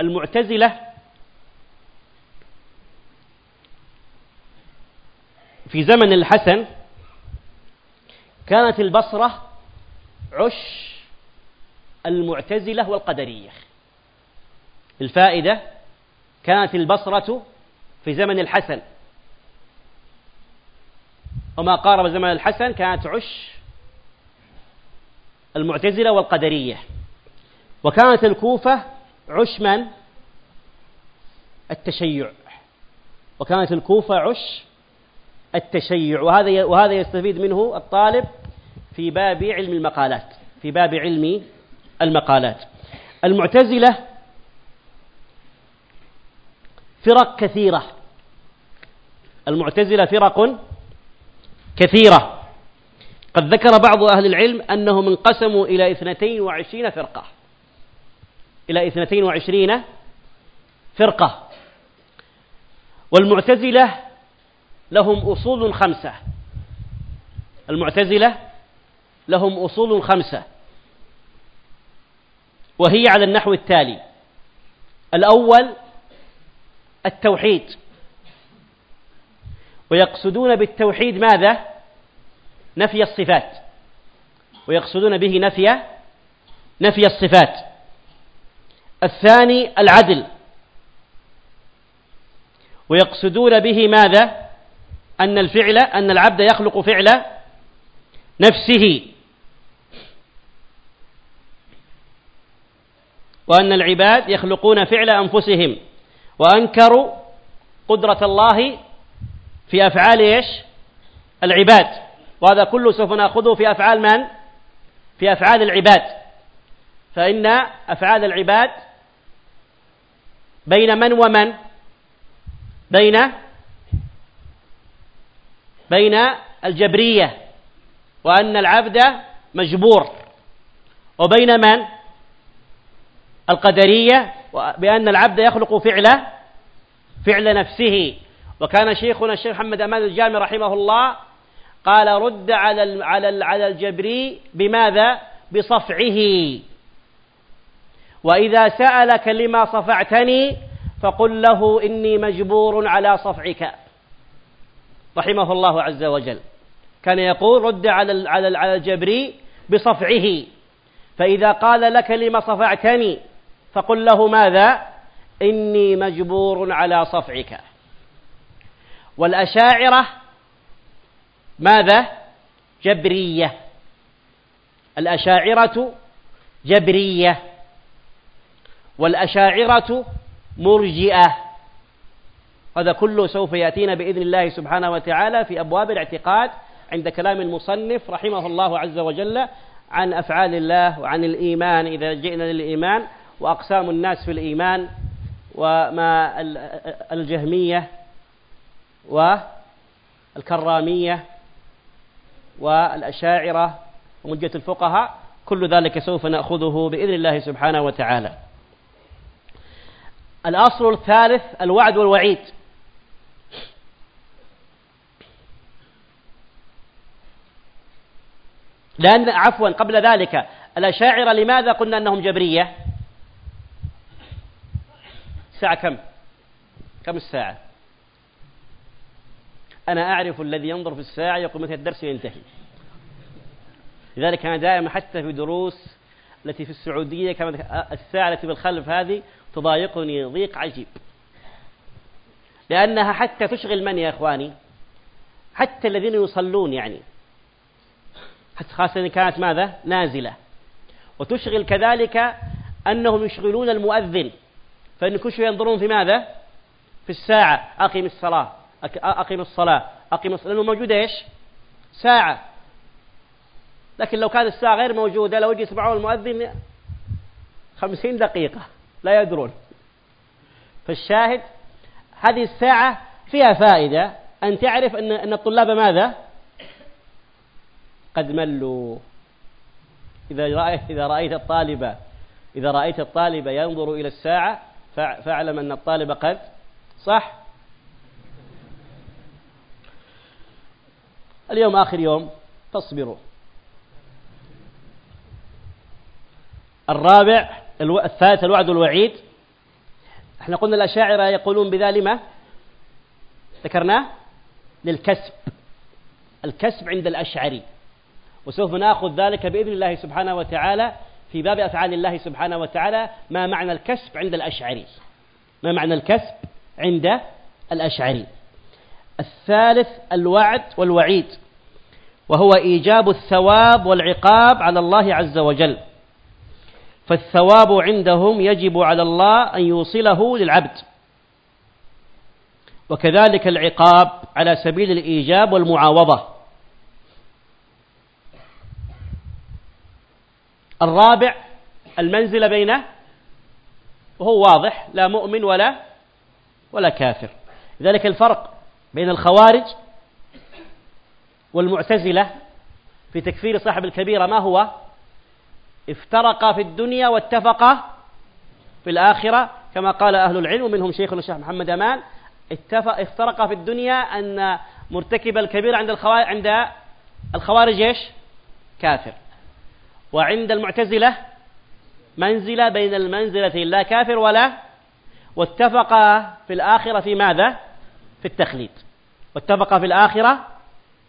المعتزلة في زمن الحسن كانت البصرة عش المعتزلة والقدرية. الفائدة كانت البصرة في زمن الحسن. وما قارب زمن الحسن كانت عش المعتزلة والقدرية. وكانت الكوفة عش من؟ التشيع. وكانت الكوفة عش التشيع. وهذا وهذا يستفيد منه الطالب في باب علم المقالات في باب علم المقالات. المعتزلة فرق كثيرة. المعتزلة فرق كثيرة. قد ذكر بعض أهل العلم أنهم انقسموا إلى اثنتين وعشرين فرقة. إلى اثنتين وعشرين فرقة. والمعتزلة لهم أصول خمسة. المعتزلة لهم أصول خمسة. وهي على النحو التالي. الأول التوحيد. ويقصدون بالتوحيد ماذا؟ نفي الصفات. ويقصدون به نفي نفي الصفات. الثاني العدل. ويقصدون به ماذا؟ أن الفعل أن العبد يخلق فعل نفسه. وأن العباد يخلقون فعل أنفسهم وأنكروا قدرة الله في أفعال إيش؟ العباد. وهذا كله سوف نأخذه في أفعال من؟ في أفعال العباد. فإن أفعال العباد بين من ومن؟ بين بين الجبرية وأن العبد مجبور. وبين من؟ القدرية بأن العبد يخلق فعل فعل نفسه. وكان شيخنا الشيخ محمد أمان الجامي رحمه الله قال رد على على على الجبري بماذا؟ بصفعه. وإذا سألك لما صفعتني فقل له إني مجبور على صفعك. رحمه الله عز وجل. كان يقول رد على على على الجبري بصفعه. فإذا قال لك لما صفعتني فقل له ماذا؟ إني مجبور على صفعك. والأشاعرة ماذا؟ جبرية. الأشاعرة جبرية. والأشاعرة مرجئة. هذا كله سوف يأتينا بإذن الله سبحانه وتعالى في أبواب الاعتقاد عند كلام المصنف رحمه الله عز وجل عن أفعال الله وعن الإيمان. إذا جئنا للإيمان وأقسام الناس في الإيمان وما الجهمية والكرامية والأشاعرة ومجة الفقهاء كل ذلك سوف نأخذه بإذن الله سبحانه وتعالى. الأصل الثالث الوعد والوعيد. لأن عفوا قبل ذلك الأشاعرة لماذا قلنا أنهم جبرية؟ الساعة كم؟ كم الساعة؟ أنا أعرف الذي ينظر في الساعة يقول متى الدرس ينتهي. لذلك أنا دائما حتى في دروس التي في السعودية كانت الساعة التي بالخلف هذه تضايقني ضيق عجيب. لأنها حتى تشغل من يا إخواني؟ حتى الذين يصلون يعني. حتى خاصة إن كانت ماذا؟ نازلة. وتشغل كذلك أنهم يشغلون المؤذن. فإن كل شيء ينظرون في ماذا؟ في الساعة. أقم الصلاة. أقم الصلاة. أقم الصلاة. لأنه موجود إيش؟ ساعة. لكن لو كانت الساعة غير موجودة لو يجي يسمعون المؤذن خمسين دقيقة. لا يدرون. فالشاهد هذه الساعة فيها فائدة. أن تعرف أن أن الطلاب ماذا؟ قد ملوا. إذا رأيت إذا رأيت الطالب إذا رأيت الطالب ينظر إلى الساعة فاعلم أن الطالب قد صح. اليوم آخر يوم فاصبروا الرابع الثالث الوعد والوعيد إحنا قلنا الأشاعرة يقولون بذا لما ذكرناه؟ للكسب. الكسب عند الأشعري. وسوف نأخذ ذلك بإذن الله سبحانه وتعالى في باب أفعال الله سبحانه وتعالى ما معنى الكسب عند الأشعري. ما معنى الكسب عند الأشعري. الثالث الوعد والوعيد وهو إيجاب الثواب والعقاب على الله عز وجل. فالثواب عندهم يجب على الله أن يوصله للعبد. وكذلك العقاب على سبيل الإيجاب والمعاوضة. الرابع المنزلة بينه وهو واضح لا مؤمن ولا ولا كافر. لذلك الفرق بين الخوارج والمعتزلة في تكفير صاحب الكبيرة ما هو؟ افترقا في الدنيا واتفقا في الآخرة. كما قال أهل العلم ومنهم شيخنا الشيخ محمد أمان اتفق افترقا في الدنيا أن مرتكب الكبيرة عند الخوارج عند الخوارج إيش؟ كافر. وعند المعتزلة منزلة بين المنزلتين لا كافر ولا واتفق في الآخرة في ماذا؟ في التخليد. واتفق في الآخرة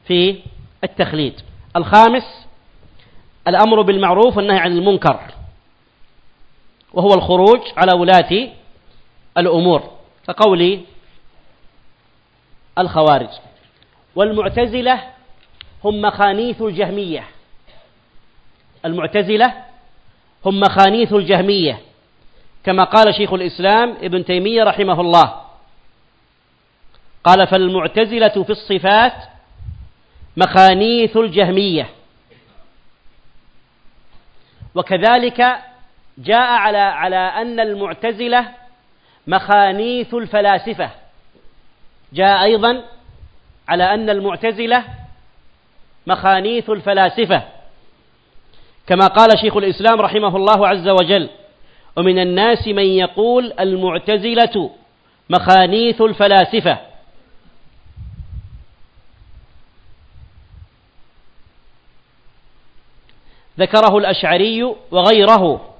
في التخليد. الخامس الأمر بالمعروف والنهي عن المنكر وهو الخروج على ولاة الأمور كقول الخوارج. والمعتزلة هم مخانيث الجهمية. المعتزلة هم مخانيث الجهمية كما قال شيخ الإسلام ابن تيمية رحمه الله. قال فالمعتزلة في الصفات مخانيث الجهمية. وكذلك جاء على على أن المعتزلة مخانيث الفلاسفة. جاء أيضا على أن المعتزلة مخانيث الفلاسفة. كما قال شيخ الإسلام رحمه الله عز وجل ومن الناس من يقول المعتزلة مخانيث الفلاسفة. ذكره الأشعري وغيره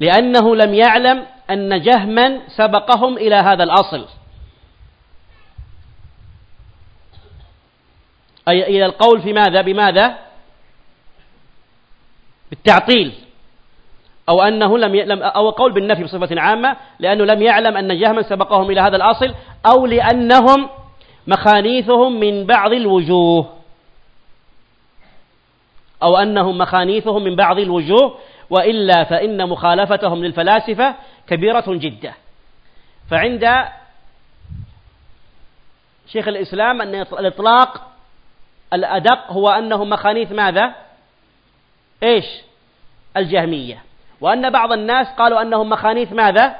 لأنه لم يعلم أن جهما سبقهم إلى هذا الأصل. أي إلى القول في ماذا؟ بماذا؟ بالتعطيل. أو أنه لم لم أو قول بالنفي بصفة عامة لأنه لم يعلم أن جهما سبقهم إلى هذا الأصل أو لأنهم مخانيثهم من بعض الوجوه. أو أنهم مخانيثهم من بعض الوجوه وإلا فإن مخالفتهم للفلاسفة كبيرة جدا. فعند شيخ الإسلام أن الإطلاق الأدق هو أنهم مخانيث ماذا؟ إيش؟ الجهمية. وأن بعض الناس قالوا أنهم مخانيث ماذا؟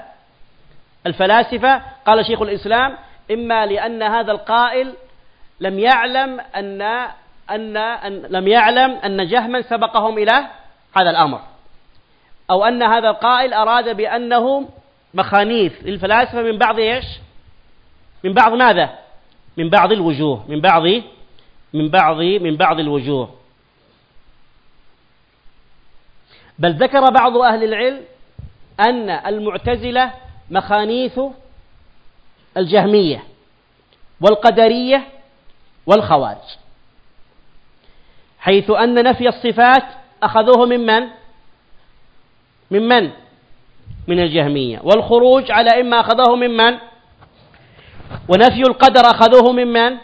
الفلاسفة. قال شيخ الإسلام إما لأن هذا القائل لم يعلم أن أن, أن لم يعلم أن جهما سبقهم إلى هذا الأمر. أو أن هذا القائل أراد بأنهم مخانيث للفلاسفة من بعض إيش؟ من بعض ماذا؟ من بعض الوجوه. من بعض من بعض من بعض الوجوه. بل ذكر بعض أهل العلم أن المعتزلة مخانيث الجهمية والقدرية والخوارج حيث أن نفي الصفات أخذوه ممن ممن من الجهمية. والخروج على إما أخذوه ممن ونفي القدر أخذوه ممن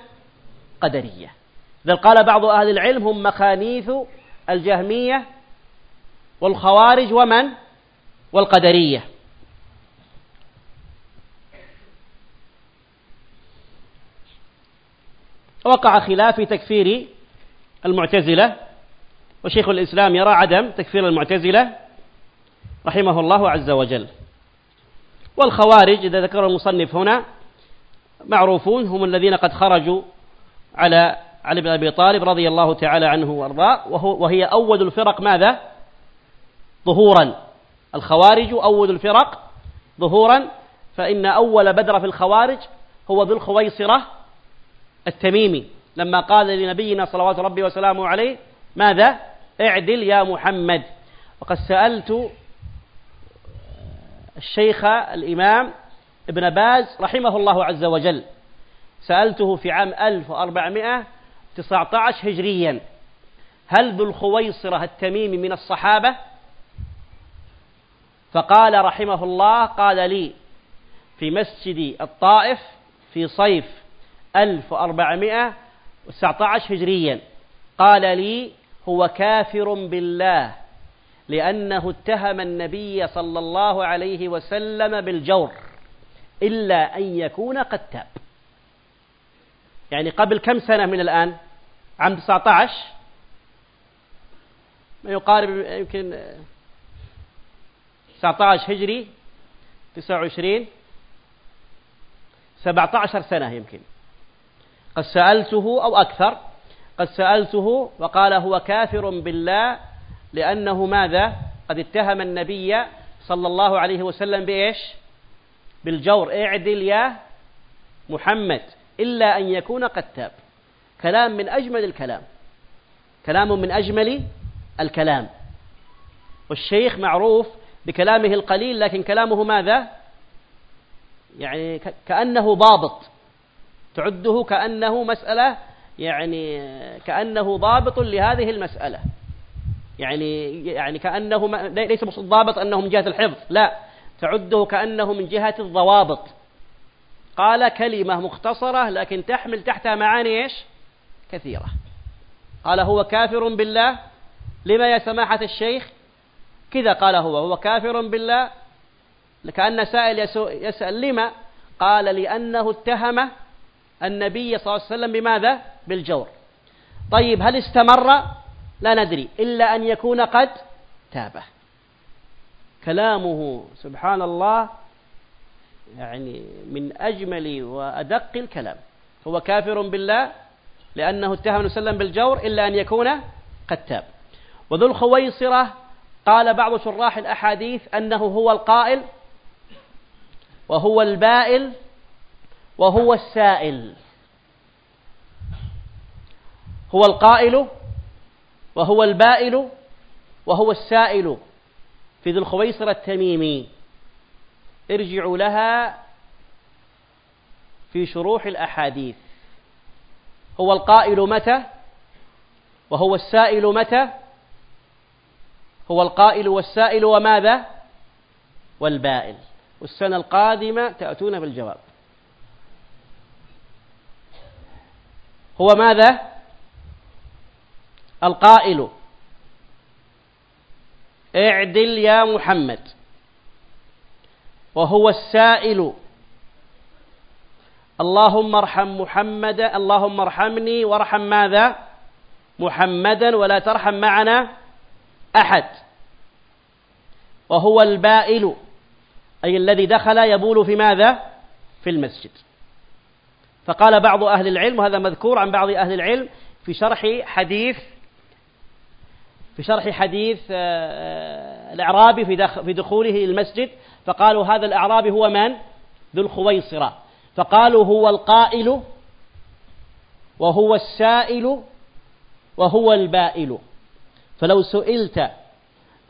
قدرية. إذا قال بعض أهل العلم هم مخانيث الجهمية والخوارج ومن؟ والقدرية. وقع خلاف في تكفير المعتزلة وشيخ الإسلام يرى عدم تكفير المعتزلة رحمه الله عز وجل. والخوارج إذا ذكر المصنف هنا معروفون هم الذين قد خرجوا على علي بن أبي طالب رضي الله تعالى عنه وأرضاه وهي أول الفرق ماذا؟ ظهورا. الخوارج أول الفرق ظهورا فإن أول بدر في الخوارج هو ذو الخويصرة التميمي. لما قال لنبينا صلوات ربي وسلامه عليه ماذا؟ اعدل يا محمد. وقد سألت الشيخ الإمام ابن باز رحمه الله عز وجل سألته في عام 1419 هجريا هل ذو الخويصرة التميمي من الصحابة فقال رحمه الله قال لي في مسجد الطائف في صيف 1419 هجريا. قال لي هو كافر بالله لأنه اتهم النبي صلى الله عليه وسلم بالجور إلا أن يكون قد تاب. يعني قبل كم سنة من الآن؟ عام 19 ما يقارب يمكن 19 هجري 29 17 سنة يمكن. قد سألته أو أكثر قد سألته وقال هو كافر بالله لأنه ماذا؟ قد اتهم النبي صلى الله عليه وسلم بإيش؟ بالجور. اعدل يا محمد إلا أن يكون قد تاب كلام من أجمل الكلام. كلام من أجمل الكلام. والشيخ معروف بكلامه القليل لكن كلامه ماذا؟ يعني كأنه ضابط. تعده كأنه مسألة يعني كأنه ضابط لهذه المسألة. يعني يعني كأنه ليس ضابط أنه من جهة الحفظ لا. تعده كأنه من جهة الضوابط. قال كلمة مختصرة لكن تحمل تحتها معاني إيش؟ كثيرة. قال هو كافر بالله؟ لما يا سماحة الشيخ؟ كذا قال هو. هو كافر بالله؟ كأن سائل يسأل لما؟ قال لأنه اتهم النبي صلى الله عليه وسلم بماذا؟ بالجور. طيب هل استمر؟ لا ندري. إلا أن يكون قد تابه كلامه سبحان الله يعني من أجمل وأدق الكلام. هو كافر بالله لأنه اتهم وسلم بالجور إلا أن يكون قد تاب. وذو الخويصرة قال بعض شراح الأحاديث أنه هو القائل وهو البائل وهو السائل. هو القائل وهو البائل وهو السائل. في ذي الخويصر التميمي. ارجعوا لها في شروح الأحاديث. هو القائل متى؟ وهو السائل متى؟ هو القائل والسائل وماذا؟ والبائل. والسنة القادمة تأتون بالجواب. هو ماذا؟ القائل. اعدل يا محمد. وهو السائل. اللهم ارحم محمدا اللهم ارحمني وارحم ماذا؟ محمدا ولا ترحم معنا أحد وهو البائل أي الذي دخل يبول في ماذا؟ في المسجد. فقال بعض أهل العلم وهذا مذكور عن بعض أهل العلم في شرح حديث في شرح حديث آه، آه، الأعرابي في دخوله المسجد. فقالوا هذا الأعرابي هو من؟ ذو الخويصرة. فقالوا هو القائل وهو السائل وهو البائل. فلو سئلت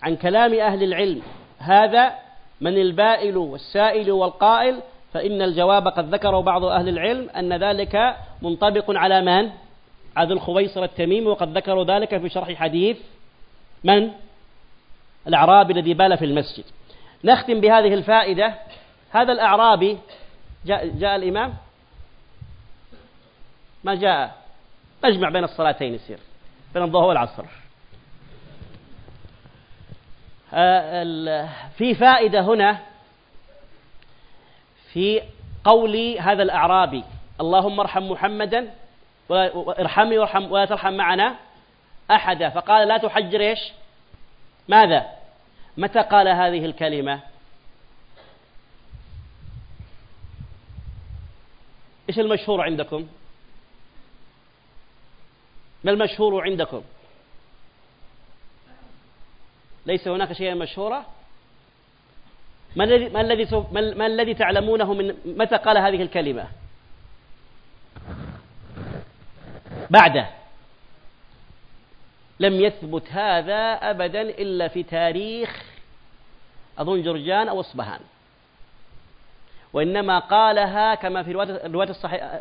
عن كلام أهل العلم هذا من البائل والسائل والقائل فإن الجواب قد ذكره بعض أهل العلم أن ذلك منطبق على من؟ على الخويصر التميمي وقد ذكروا ذلك في شرح حديث من؟ الأعرابي الذي بال في المسجد. نختم بهذه الفائدة. هذا الأعرابي جاء, جاء الإمام؟ ما جاء؟ نجمع بين الصلاتين يصير بين الظهر والعصر. في فائدة هنا في قول هذا الأعرابي اللهم ارحم محمدا وارحمني وارحم ولا ترحم معنا أحدا. فقال لا تحجر إيش؟ ماذا؟ متى قال هذه الكلمة؟ إيش المشهور عندكم؟ ما المشهور عندكم؟ ليس هناك شيء مشهورة؟ ما الذي ما الذي ما الذي تعلمونه من متى قال هذه الكلمة؟ بعده. لم يثبت هذا أبدا إلا في تاريخ أظن جرجان أو أصبهان. وإنما قالها كما في رواية الصحيح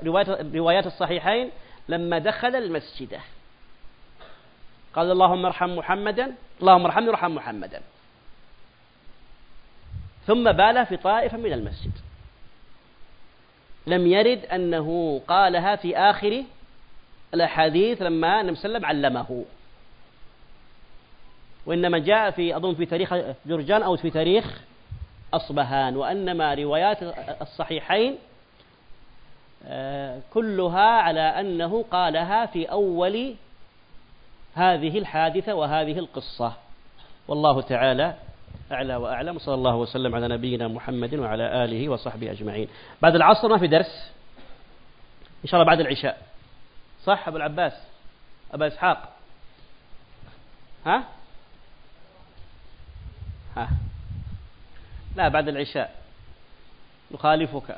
روايات الصحيحين لما دخل المسجد. قال اللهم ارحم محمدا اللهم ارحمني وارحم محمدا. ثم بال في طائفة من المسجد. لم يرد أنه قالها في آخر الأحاديث لما النبي صلى الله عليه وسلم علمه. وإنما جاء في أظن في تاريخ جرجان أو في تاريخ أصبهان وأنما روايات الصحيحين آه، كلها على أنه قالها في أول هذه الحادثة وهذه القصة. والله تعالى أعلى وأعلم. وصلى الله وسلم على نبينا محمد وعلى آله وصحبه أجمعين. بعد العصر ما في درس؟ إن شاء الله بعد العشاء. صح أبو العباس؟ أبا إسحاق؟ ها؟ ها. لا بعد العشاء. نخالفك